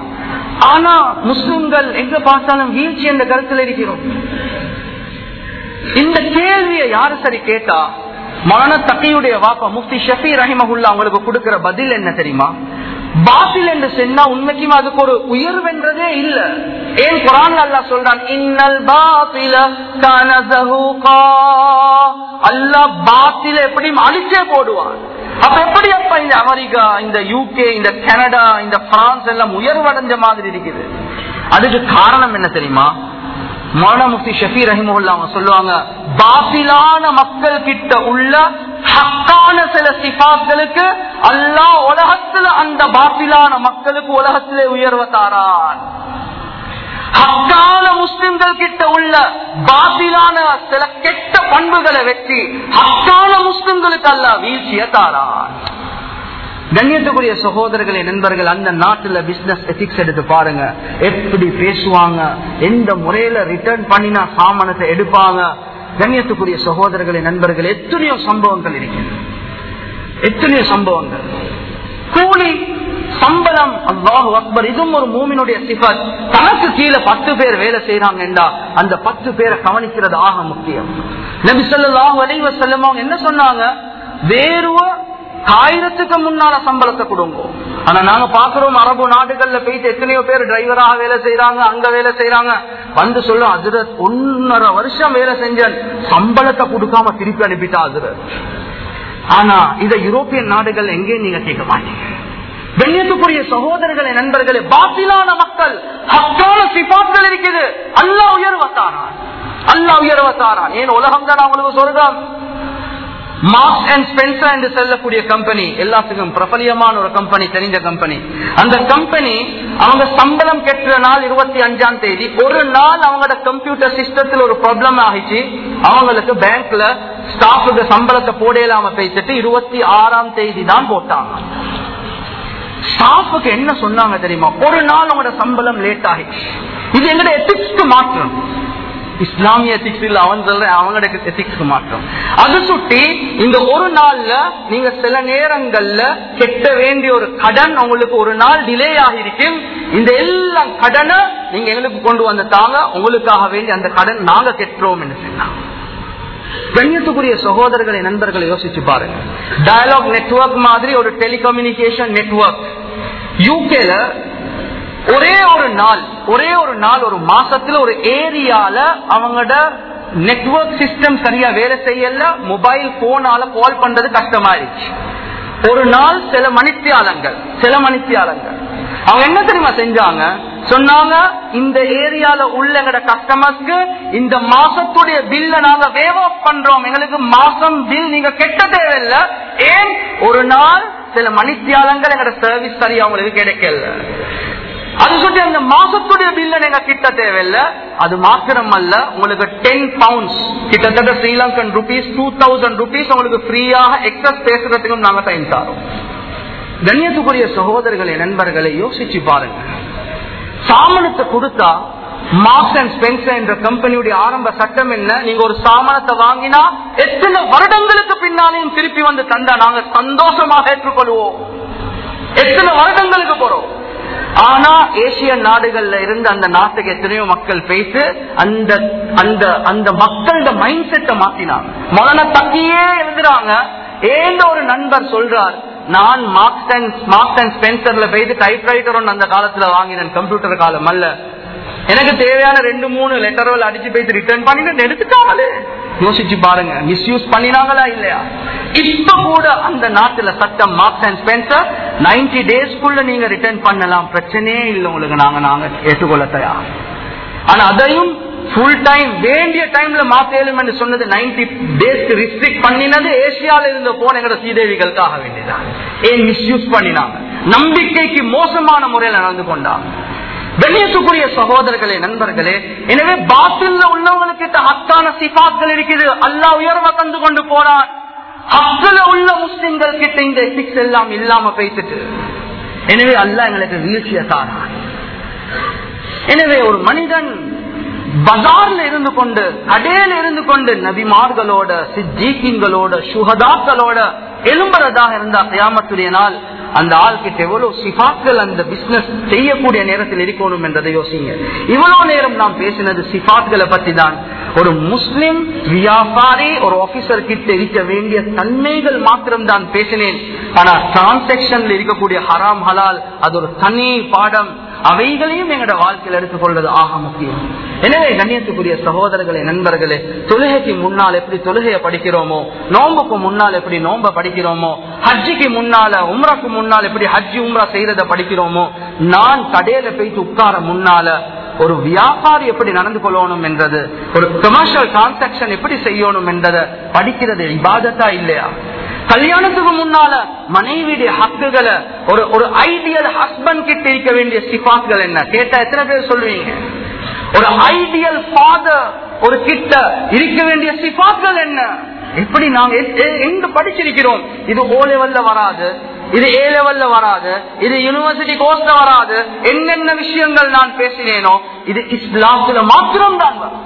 ஆனா முஸ்லிம்கள் எங்க பார்த்தாலும் வீழ்ச்சி என்ற கருத்துல இருக்கிறோம். இந்த கேள்வியை யாரு சரி கேட்டா மன தக்கையுடைய வாப்பா முஃப்தி ஷபி ரஹிமகுல்லா அவங்களுக்கு கொடுக்கிற பதில் என்ன தெரியுமா? பாத்தில் என்று சொன்னா உண்மைக்கும் அதுக்கு ஒரு உயர்வென்றதே இல்ல. ஏன் குரான் அல்லா சொல்றான் இன்னல் பாத்தில அல்லா பாத்தில எப்படியும் அழிச்சே போடுவான். அப்ப எப்படி அப்ப இந்த அமெரிக்கா இந்த யூகே இந்த கனடா இந்த பிரான்ஸ் எல்லாம் உயர்வடைஞ்ச மாதிரி இருக்குது. அதுக்கு காரணம் என்ன தெரியுமா? மௌன முஃப்தி ஷஃபி ரஹிமுல்லா அவங்க சொல்லுவாங்க பாத்திலான மக்கள் கிட்ட உள்ள ஹக்கான சில சிபாக்களுக்கு அல்லா உலகத்துல அந்த பாப்பிலான மக்களுக்கு உலகத்திலே உயர்வ தாரான். ஹக்கான முஸ்லிம்கள் கிட்ட உள்ள பாப்பிலான சில கெட்ட பண்புகளை வெற்றி ஹக்கான முஸ்லிம்களுக்கு அல்ல வீழ்ச்சிய தாரான். கண்ணியத்துக்குரிய சகோதரர்களே நண்பர்கள் அந்த நாட்டுல பிசினஸ் எத்திக்ஸ் எடுத்து பாருங்க. எப்படி பேசுவாங்க எந்த முறையில ரிட்டர்ன் பண்ணினா சாமானத்தை எடுப்பாங்க கண்ணியத்துக்குரிய சகோதரர்களே நண்பர்கள் எத்தனையோ சம்பவங்கள் இருக்கின்றன. எத்தனையோ சம்பவங்கள். கூலி சம்பளம் அல்லாஹு அக்பர் இதுவும் ஒரு மூமினுடைய சிபத். தனக்கு கீழே பத்து பேர் வேலை செய்யறாங்கடா அந்த பத்து பேரை கவனிக்கிறது ஆக முக்கியம். நபி சொல்லாஹு அலைவ செல்லம் என்ன சொன்னாங்க? வேறுவ ஆயிரத்துக்கு முன்னால சம்பளத்தை கொடுங்க. ஆனா நாங்க பாக்குறோம் அரபு நாடுகள்ல போயிட்டு எத்தனையோ பேர் டிரைவராக வேலை செய்யறாங்க அங்க வேலை செய்யறாங்க வந்து சொல்லும் அதுல ஒன்னரை வருஷம் வேலை செஞ்ச சம்பளத்தை கொடுக்காம திருப்பி அனுப்பிட்டா அதுல. ஆனா இத யூரோப்பியன் நாடுகள் எங்கேயும் நீங்க கேட்க மாட்டீங்க. கண்ணியத்துக்குரிய சகோதரர்களே நண்பர்களே பாத்திலான மக்கள் ஹக்கான சிபாக்கள் இருக்குது. அல்லா உயர்வத்தாரான் அல்லா உயர்வத்தாரான் ஏன் உலகம் தான் அவங்களுக்கு சொல்றான் மார்க்ஸ் அண்ட் ஸ்பென்சர் என்று சொல்லக்கூடிய கம்பெனி எல்லாத்துக்கும் பிரபலியமான ஒரு கம்பெனி தெரிஞ்ச கம்பெனி அந்த கம்பெனி அவங்க சம்பளம் கெட்டுற நாள் இருபத்தி அஞ்சாம் தேதி ஒரு நாள் அவங்களோட கம்ப்யூட்டர் சிஸ்டத்தில் ஒரு ப்ராப்ளம் ஆகிச்சு. அவங்களுக்கு பேங்க்ல ஸ்டாஃபுக்கு சம்பளத்தை போடையிலாம பேசிட்டு இருபத்தி ஆறாம் தேதி தான் போட்டாங்க. ஸ்டாஃபுக்கு என்ன சொன்னாங்க தெரியுமா? ஒரு நாள் அவங்களோட சம்பளம் லேட் ஆகிடுச்சு. இது எங்களோட எத்திக்ஸ்க்கு மாற்றம் இஸ்லாமிய எத்திக்ஸ் இல்ல அவன் சொல்ற அவங்களோட எத்திக்ஸ் மாற்றம். அது சுட்டி இந்த ஒரு நாள்ல நீங்க சில நேரங்கள்ல கெட்ட வேண்டிய ஒரு கடன் உங்களுக்கு ஒரு நாள் டிலே ஆகிருக்கும் இந்த எல்லா கடனை நீங்க எங்களுக்கு கொண்டு வந்து தாங்க உங்களுக்காக வேண்டி அந்த கடன் நாங்க கெட்டுறோம் என்று சொன்னாங்க கண்ணியத்துக்குரிய சகோதரர்களை நண்பர்களை யோசிச்சு பாருங்க. டயலாக் நெட்வொர்க் மாதிரி ஒரு டெலிகம்யூனிகேஷன் நெட்வொர்க் யூகேல ஒரே ஒரு நாள் ஒரே ஒரு நாள் ஒரு மாசத்துல ஒரு ஏரியால அவங்களோட நெட்வொர்க் சிஸ்டம் சரியா வேலை செய்யல மொபைல் போனால கால் பண்றது கஷ்டமாயிருச்சு. ஒரு நாள் சில மணித்தியாலங்கள் சில மணித்தியாலங்கள். அவங்க என்ன தெரியுமா செஞ்சாங்க? சொன்னாங்க இந்த ஏரியால உள்ள எங்கட கஸ்டமர்ஸ்க்கு இந்த மாசத்துடைய பில்ல நாங்க வேவ் ஆஃப் பண்றோம். எங்களுக்கு மாசம் பில் நீங்க கெட்ட தேவையில்லை. ஏன்? ஒரு நாள் சில மணித்தியாலங்கள் எங்கட சர்வீஸ் சரியா அவங்களுக்கு கிடைக்கல. அது சொல்லி அந்த மாசத்துடைய பில்ல நீங்க கிட்ட தேவையில்லை. அது மாத்திரம் அல்ல உங்களுக்கு டென் பவுண்ட்ஸ் கிட்டத்தட்ட Sri Lankan rupees two thousand rupees உங்களுக்கு ஃப்ரீயாக எக்ஸஸ் பேசுறதுக்கும் நாங்க டைம் தாரோம். கண்ணியத்துக்குரிய சகோதரர்களை நண்பர்களை யோசிச்சு பாருங்க. சாமனத்தை கொடுத்தா மார்க்ஸ் அண்ட் ஸ்பென்சர் என்ற கம்பெனியுடைய ஆரம்ப சட்டம் என்ன? நீங்க ஒரு சாமானத்தை வாங்கினா எத்தனை வருடங்களுக்கு பின்னாலையும் திருப்பி வந்து தந்தா நாங்க சந்தோஷமாக ஏற்றுக்கொள்வோம். எத்தனை வருடங்களுக்கு போறோம்? ஆனா ஏசிய நாடுகள்ல இருந்து அந்த நாட்டுக்கு எத்தனையோ மக்கள் பேசு அந்த அந்த அந்த மக்களோட மைண்ட் செட்டை மாத்தினாங்க. மொதன தக்கியே எழுதுறாங்க. ஏன் ஒரு நண்பர் சொல்றார் நான் மார்க்ஸ் அண்ட் மார்க்ஸ் அண்ட் ஸ்பென்சர்ல போயிட்டு டைப்ரைட்டர் ஒன்று அந்த காலத்துல வாங்கினேன் கம்ப்யூட்டர் காலம் அல்ல. எனக்கு தேவையான ரெண்டு மூணு லெட்டர்கள் அடிச்சு போயிட்டு ரிட்டர்ன் பண்ணிட்டு எடுத்துட்டாங்களே யோசிச்சு பாருங்க மிஸ்யூஸ் பண்ணினாங்களா இல்லையா? இப்ப கூட அந்த நாட்டுல சட்டம் மார்க்ஸ் அண்ட் ஸ்பென்சர் நைன்டி டேஸ்க்குள்ள நீங்க ரிட்டர்ன் பண்ணலாம். பிரச்சனையே இல்லை உங்களுக்கு. நாங்க நாங்க ஏற்றுக்கொள்ள தயார். ஆனா அதையும் ஃபுல் டைம் வேண்டிய டைம்ல மாத்தேலும் என்று சொன்னது நைன்டி டேஸ்க்கு ரிஸ்ட்ரிக்ட் பண்ணினது ஏசியால இருந்த போன எங்கட சீதேவிகளுக்காக வேண்டியதான் ஏன் மிஸ்யூஸ் பண்ணினாங்க? நம்பிக்கைக்கு மோசமான முறையில் நடந்து கொண்டாங்க. வெளியேற்றக்கூடிய சகோதரர்களே நண்பர்களே எனவே பாத்தில்ல உள்ளவங்களுக்கு ஹக்கான சிபாக்கள் இருக்குது. அல்லா உயர்வை கண்டு கொண்டு போறான் ஹக்கில் உள்ள முஸ்லிம்கள் கிட்ட இந்த எத்திக்ஸ் எல்லாம் இல்லாம பேசிட்டு. எனவே அல்ல எங்களுக்கு வீழ்ச்சிய தாரான். எனவே ஒரு மனிதன் பஜார்ல இருந்து கொண்டு கடையில இருந்து கொண்டு நபிமார்களோட சித்தீக்கிங்களோட சுகதாக்களோட எழும்புறதாக இருந்தா தியாமத்துடைய நாள் அந்த ஆள்கிட்ட எவ்வளவு சிபாக்கள் அந்த பிசினஸ் செய்யக்கூடிய நேரத்தில் இருக்கணும் என்றதை யோசிங்க. இவ்வளவு நேரம் நாம் பேசினது சிபாக்களை பத்தி தான் ஒரு முஸ்லிம் வியாபாரி ஒரு ஆபீசர் கிட்ட இருக்க வேண்டிய தன்மைகள் மாத்திரம் தான் பேசினேன். ஆனா டிரான்சாக்சன்ல இருக்கக்கூடிய ஹராம் ஹலால் அது ஒரு தனி பாடம். அவைகளையும் எங்களோட வாழ்க்கையில் எடுத்துக்கொள்வது ஆக முக்கியம். எனவே கண்ணியத்துக்குரிய சகோதரர்களே நண்பர்களே தொழுகைக்கு முன்னால் எப்படி தொழுகையை படிக்கிறோமோ நோம்புக்கு முன்னால் எப்படி நோம்ப படிக்கிறோமோ ஹஜ்ஜிக்கு முன்னால உம்ராக்கு முன்னால் எப்படி ஹஜ்ஜி உம்ரா செய்யறத படிக்கிறோமோ நான் கடையில போயிட்டு உட்கார முன்னால ஒரு வியாபாரி எப்படி நடந்து கொள்ளணும் என்றது ஒரு கமர்ஷியல் டிரான்சாக்சன் எப்படி செய்யணும் என்றதை படிக்கிறது இபாதத்தா இல்லையா? கல்யாணத்துக்கு முன்னால மனைவியுடைய ஹக்குகளை ஒரு ஒரு ஐடியல் ஹஸ்பண்ட் கிட்ட இருக்க வேண்டிய சிபாத்துகள் என்ன? கேட்டா எத்தனை பேர் சொல்லுவீங்க? ஒரு ஐடியல் ஃபாதர் ஒரு கிட்ட இருக்க வேண்டிய சிபாத்துகள் என்ன? எப்படி நாங்க எங்க படிச்சிருக்கிறோம்? இது ஓ லெவல்ல வராது இது ஏ லெவல்ல வராது இது யூனிவர்சிட்டி கோர்ஸ்ல வராது. என்னென்ன விஷயங்கள் நான் பேசினேனோ இது இஸ்லாத்துல மாத்திரம் தான் வரும்.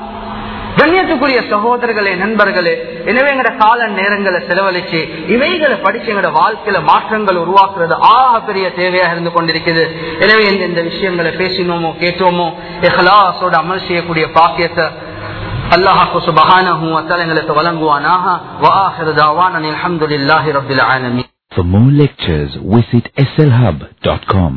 கண்ணியத்துக்குரிய சகோதரர்களே நண்பர்களே எனவே எங்கட கால நேரங்களை செலவழிச்சு இவைகளை படிச்சு எங்கட வாழ்க்கையில மாற்றங்கள் உருவாக்குறது ஆக பெரிய தேவையாக இருந்து கொண்டிருக்கிறது. எனவே இந்த இந்த விஷயங்களை பேசினோமோ கேட்டோமோ எஹ்லாசோட அமல் செய்யக்கூடிய பாக்கியத்தை அல்லாஹு சுபஹானஹு வத்தஆலா எங்களுக்கு வழங்குவானாக. வஆஹிரு தஅவானா அல்ஹம்துலில்லாஹி ரப்பில் ஆலமீன். For more lectures, visit slhub.com.